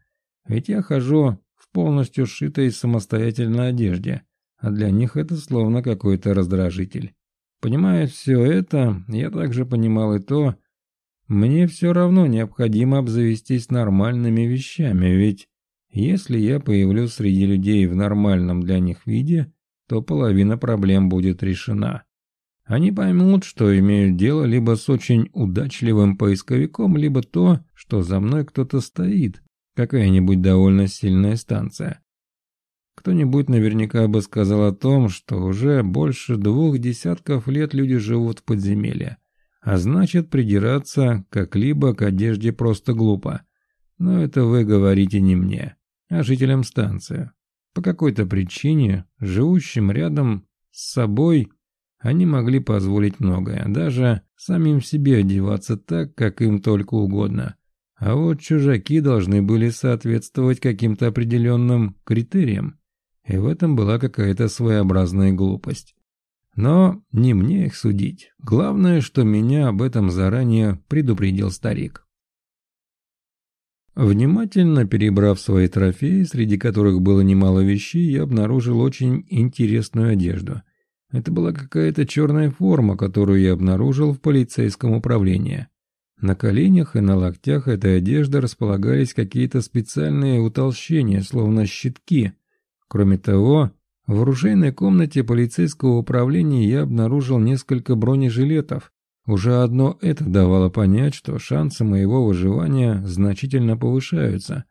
Ведь я хожу полностью сшитой самостоятельной одежде, а для них это словно какой-то раздражитель. Понимая все это, я также понимал и то, мне все равно необходимо обзавестись нормальными вещами, ведь если я появлюсь среди людей в нормальном для них виде, то половина проблем будет решена. Они поймут, что имеют дело либо с очень удачливым поисковиком, либо то, что за мной кто-то стоит, какая-нибудь довольно сильная станция. Кто-нибудь наверняка бы сказал о том, что уже больше двух десятков лет люди живут в подземелье, а значит придираться как-либо к одежде просто глупо. Но это вы говорите не мне, а жителям станции. По какой-то причине, живущим рядом с собой, они могли позволить многое, даже самим себе одеваться так, как им только угодно – а вот чужаки должны были соответствовать каким-то определенным критериям, и в этом была какая-то своеобразная глупость. Но не мне их судить. Главное, что меня об этом заранее предупредил старик. Внимательно перебрав свои трофеи, среди которых было немало вещей, я обнаружил очень интересную одежду. Это была какая-то черная форма, которую я обнаружил в полицейском управлении. На коленях и на локтях этой одежды располагались какие-то специальные утолщения, словно щитки. Кроме того, в оружейной комнате полицейского управления я обнаружил несколько бронежилетов. Уже одно это давало понять, что шансы моего выживания значительно повышаются.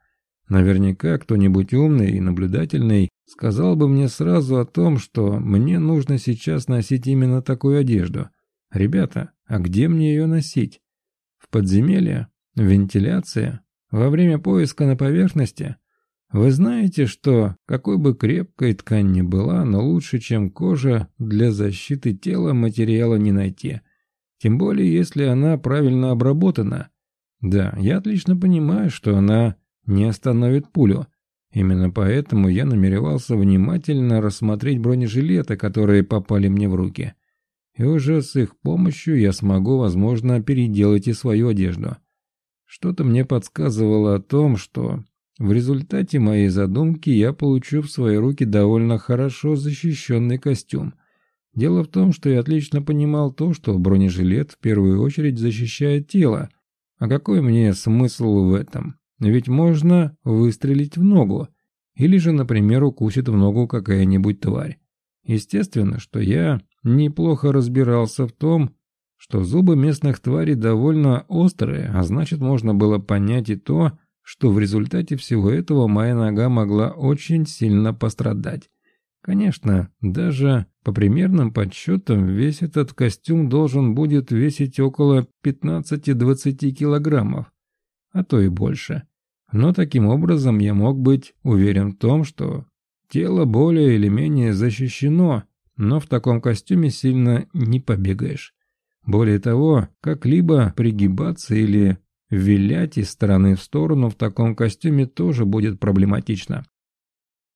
Наверняка кто-нибудь умный и наблюдательный сказал бы мне сразу о том, что мне нужно сейчас носить именно такую одежду. Ребята, а где мне ее носить? В подземелье? Вентиляция? Во время поиска на поверхности? Вы знаете, что какой бы крепкой ткань ни была, но лучше, чем кожа, для защиты тела материала не найти. Тем более, если она правильно обработана. Да, я отлично понимаю, что она не остановит пулю. Именно поэтому я намеревался внимательно рассмотреть бронежилеты, которые попали мне в руки и уже с их помощью я смогу, возможно, переделать и свою одежду. Что-то мне подсказывало о том, что в результате моей задумки я получу в свои руки довольно хорошо защищенный костюм. Дело в том, что я отлично понимал то, что бронежилет в первую очередь защищает тело. А какой мне смысл в этом? Ведь можно выстрелить в ногу. Или же, например, укусит в ногу какая-нибудь тварь. Естественно, что я неплохо разбирался в том, что зубы местных тварей довольно острые, а значит можно было понять и то, что в результате всего этого моя нога могла очень сильно пострадать. Конечно, даже по примерным подсчетам весь этот костюм должен будет весить около 15-20 килограммов, а то и больше. Но таким образом я мог быть уверен в том, что тело более или менее защищено, но в таком костюме сильно не побегаешь. Более того, как-либо пригибаться или вилять из стороны в сторону в таком костюме тоже будет проблематично.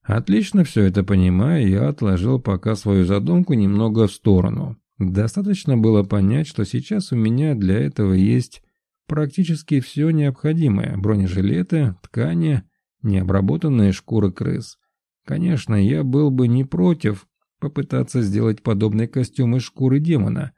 Отлично все это понимая, я отложил пока свою задумку немного в сторону. Достаточно было понять, что сейчас у меня для этого есть практически все необходимое – бронежилеты, ткани, необработанные шкуры крыс. Конечно, я был бы не против попытаться сделать подобный костюм из шкуры демона,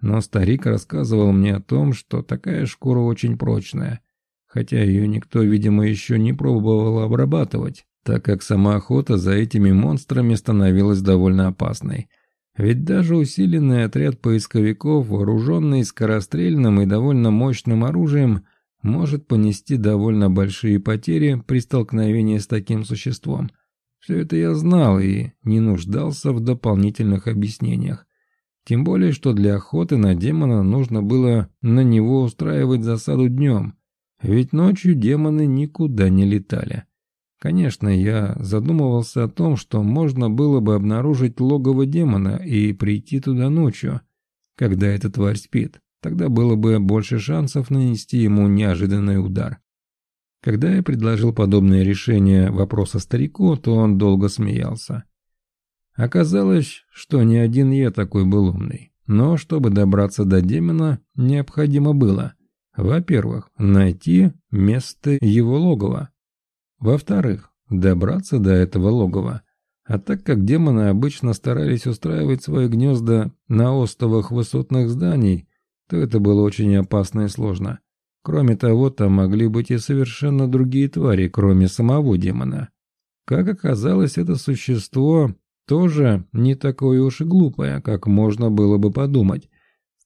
но старик рассказывал мне о том, что такая шкура очень прочная, хотя ее никто, видимо, еще не пробовал обрабатывать, так как сама охота за этими монстрами становилась довольно опасной. Ведь даже усиленный отряд поисковиков, вооруженный скорострельным и довольно мощным оружием, может понести довольно большие потери при столкновении с таким существом. Все это я знал и не нуждался в дополнительных объяснениях. Тем более, что для охоты на демона нужно было на него устраивать засаду днем, ведь ночью демоны никуда не летали. Конечно, я задумывался о том, что можно было бы обнаружить логово демона и прийти туда ночью, когда эта тварь спит. Тогда было бы больше шансов нанести ему неожиданный удар. Когда я предложил подобное решение вопроса старику, то он долго смеялся. Оказалось, что не один я такой был умный. Но чтобы добраться до демона, необходимо было, во-первых, найти место его логова. Во-вторых, добраться до этого логова. А так как демоны обычно старались устраивать свои гнезда на остовах высотных зданий, то это было очень опасно и сложно. Кроме того, там могли быть и совершенно другие твари, кроме самого демона. Как оказалось, это существо тоже не такое уж и глупое, как можно было бы подумать.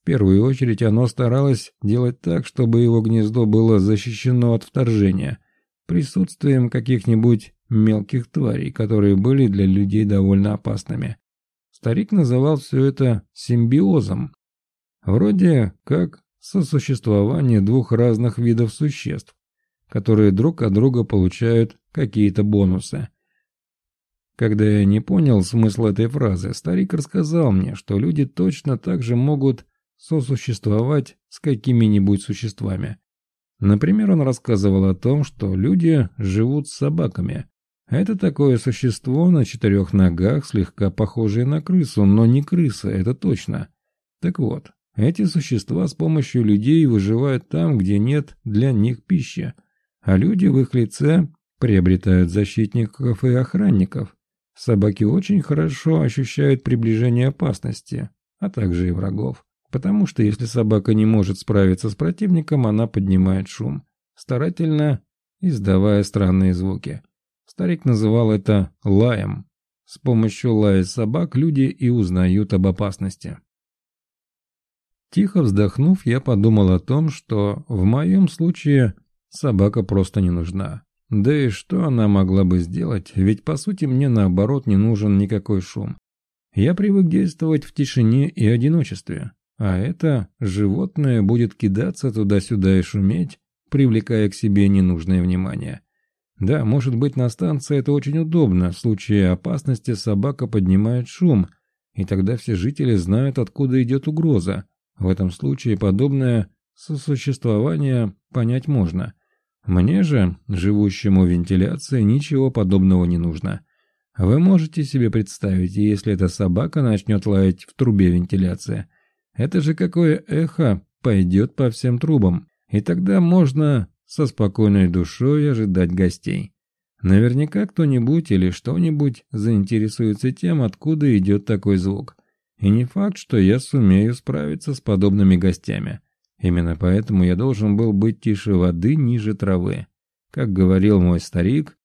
В первую очередь оно старалось делать так, чтобы его гнездо было защищено от вторжения, присутствием каких-нибудь мелких тварей, которые были для людей довольно опасными. Старик называл все это симбиозом, Вроде как сосуществование двух разных видов существ, которые друг от друга получают какие-то бонусы. Когда я не понял смысл этой фразы, старик рассказал мне, что люди точно так же могут сосуществовать с какими-нибудь существами. Например, он рассказывал о том, что люди живут с собаками. Это такое существо на четырех ногах, слегка похожее на крысу, но не крыса, это точно. Так вот, эти существа с помощью людей выживают там, где нет для них пищи, а люди в их лице приобретают защитников и охранников. Собаки очень хорошо ощущают приближение опасности, а также и врагов. Потому что если собака не может справиться с противником, она поднимает шум, старательно издавая странные звуки. Старик называл это лаем. С помощью лая собак люди и узнают об опасности. Тихо вздохнув, я подумал о том, что в моем случае собака просто не нужна. Да и что она могла бы сделать, ведь по сути мне наоборот не нужен никакой шум. Я привык действовать в тишине и одиночестве, а это животное будет кидаться туда-сюда и шуметь, привлекая к себе ненужное внимание. Да, может быть на станции это очень удобно, в случае опасности собака поднимает шум, и тогда все жители знают, откуда идет угроза, в этом случае подобное сосуществование понять можно. Мне же, живущему вентиляции, ничего подобного не нужно. Вы можете себе представить, если эта собака начнет лаять в трубе вентиляции. Это же какое эхо пойдет по всем трубам. И тогда можно со спокойной душой ожидать гостей. Наверняка кто-нибудь или что-нибудь заинтересуется тем, откуда идет такой звук. И не факт, что я сумею справиться с подобными гостями. Именно поэтому я должен был быть тише воды, ниже травы. Как говорил мой старик,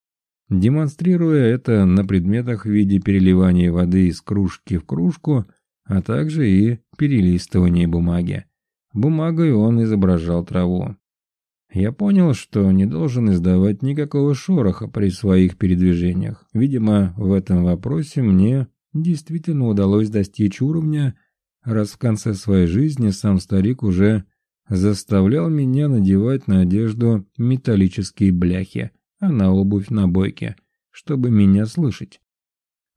демонстрируя это на предметах в виде переливания воды из кружки в кружку, а также и перелистывания бумаги. Бумагой он изображал траву. Я понял, что не должен издавать никакого шороха при своих передвижениях. Видимо, в этом вопросе мне действительно удалось достичь уровня, раз в конце своей жизни сам старик уже заставлял меня надевать на одежду металлические бляхи, а на обувь на бойке, чтобы меня слышать.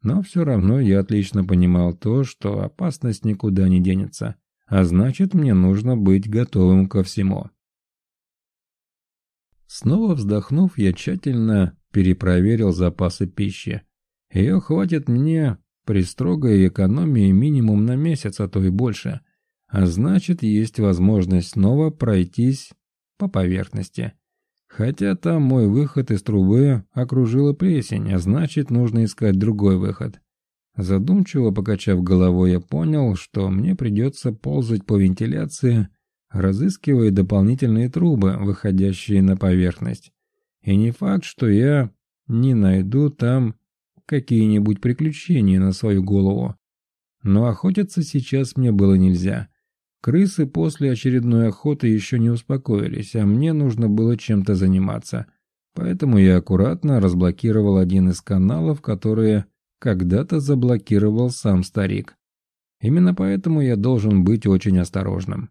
Но все равно я отлично понимал то, что опасность никуда не денется, а значит мне нужно быть готовым ко всему. Снова вздохнув, я тщательно перепроверил запасы пищи Ее хватит мне при строгой экономии минимум на месяц, а то и больше. А значит, есть возможность снова пройтись по поверхности. Хотя там мой выход из трубы окружила плесень, а значит, нужно искать другой выход. Задумчиво покачав головой, я понял, что мне придется ползать по вентиляции, разыскивая дополнительные трубы, выходящие на поверхность. И не факт, что я не найду там какие-нибудь приключения на свою голову. Но охотиться сейчас мне было нельзя. Крысы после очередной охоты еще не успокоились, а мне нужно было чем-то заниматься. Поэтому я аккуратно разблокировал один из каналов, которые когда-то заблокировал сам старик. Именно поэтому я должен быть очень осторожным.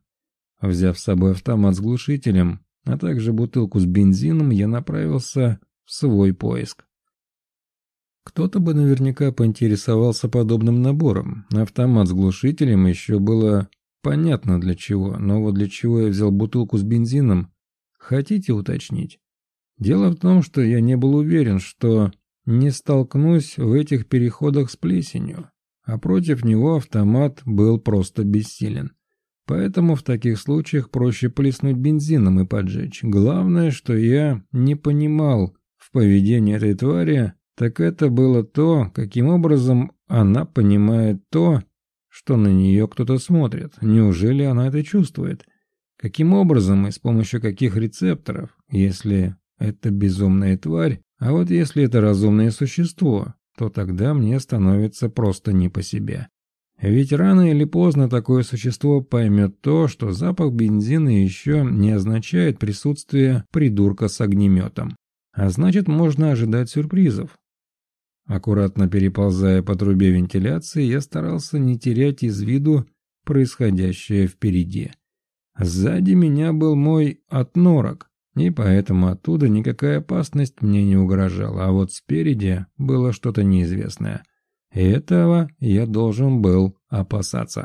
Взяв с собой автомат с глушителем, а также бутылку с бензином, я направился в свой поиск. Кто-то бы наверняка поинтересовался подобным набором. Автомат с глушителем еще было понятно для чего, но вот для чего я взял бутылку с бензином, хотите уточнить? Дело в том, что я не был уверен, что не столкнусь в этих переходах с плесенью, а против него автомат был просто бессилен. Поэтому в таких случаях проще плеснуть бензином и поджечь. Главное, что я не понимал в поведении этой твари, так это было то, каким образом она понимает то, что на нее кто-то смотрит. Неужели она это чувствует? Каким образом и с помощью каких рецепторов, если это безумная тварь, а вот если это разумное существо, то тогда мне становится просто не по себе. Ведь рано или поздно такое существо поймет то, что запах бензина еще не означает присутствие придурка с огнеметом. А значит, можно ожидать сюрпризов. Аккуратно переползая по трубе вентиляции, я старался не терять из виду происходящее впереди. Сзади меня был мой отнорок, и поэтому оттуда никакая опасность мне не угрожала, а вот спереди было что-то неизвестное. И этого я должен был опасаться.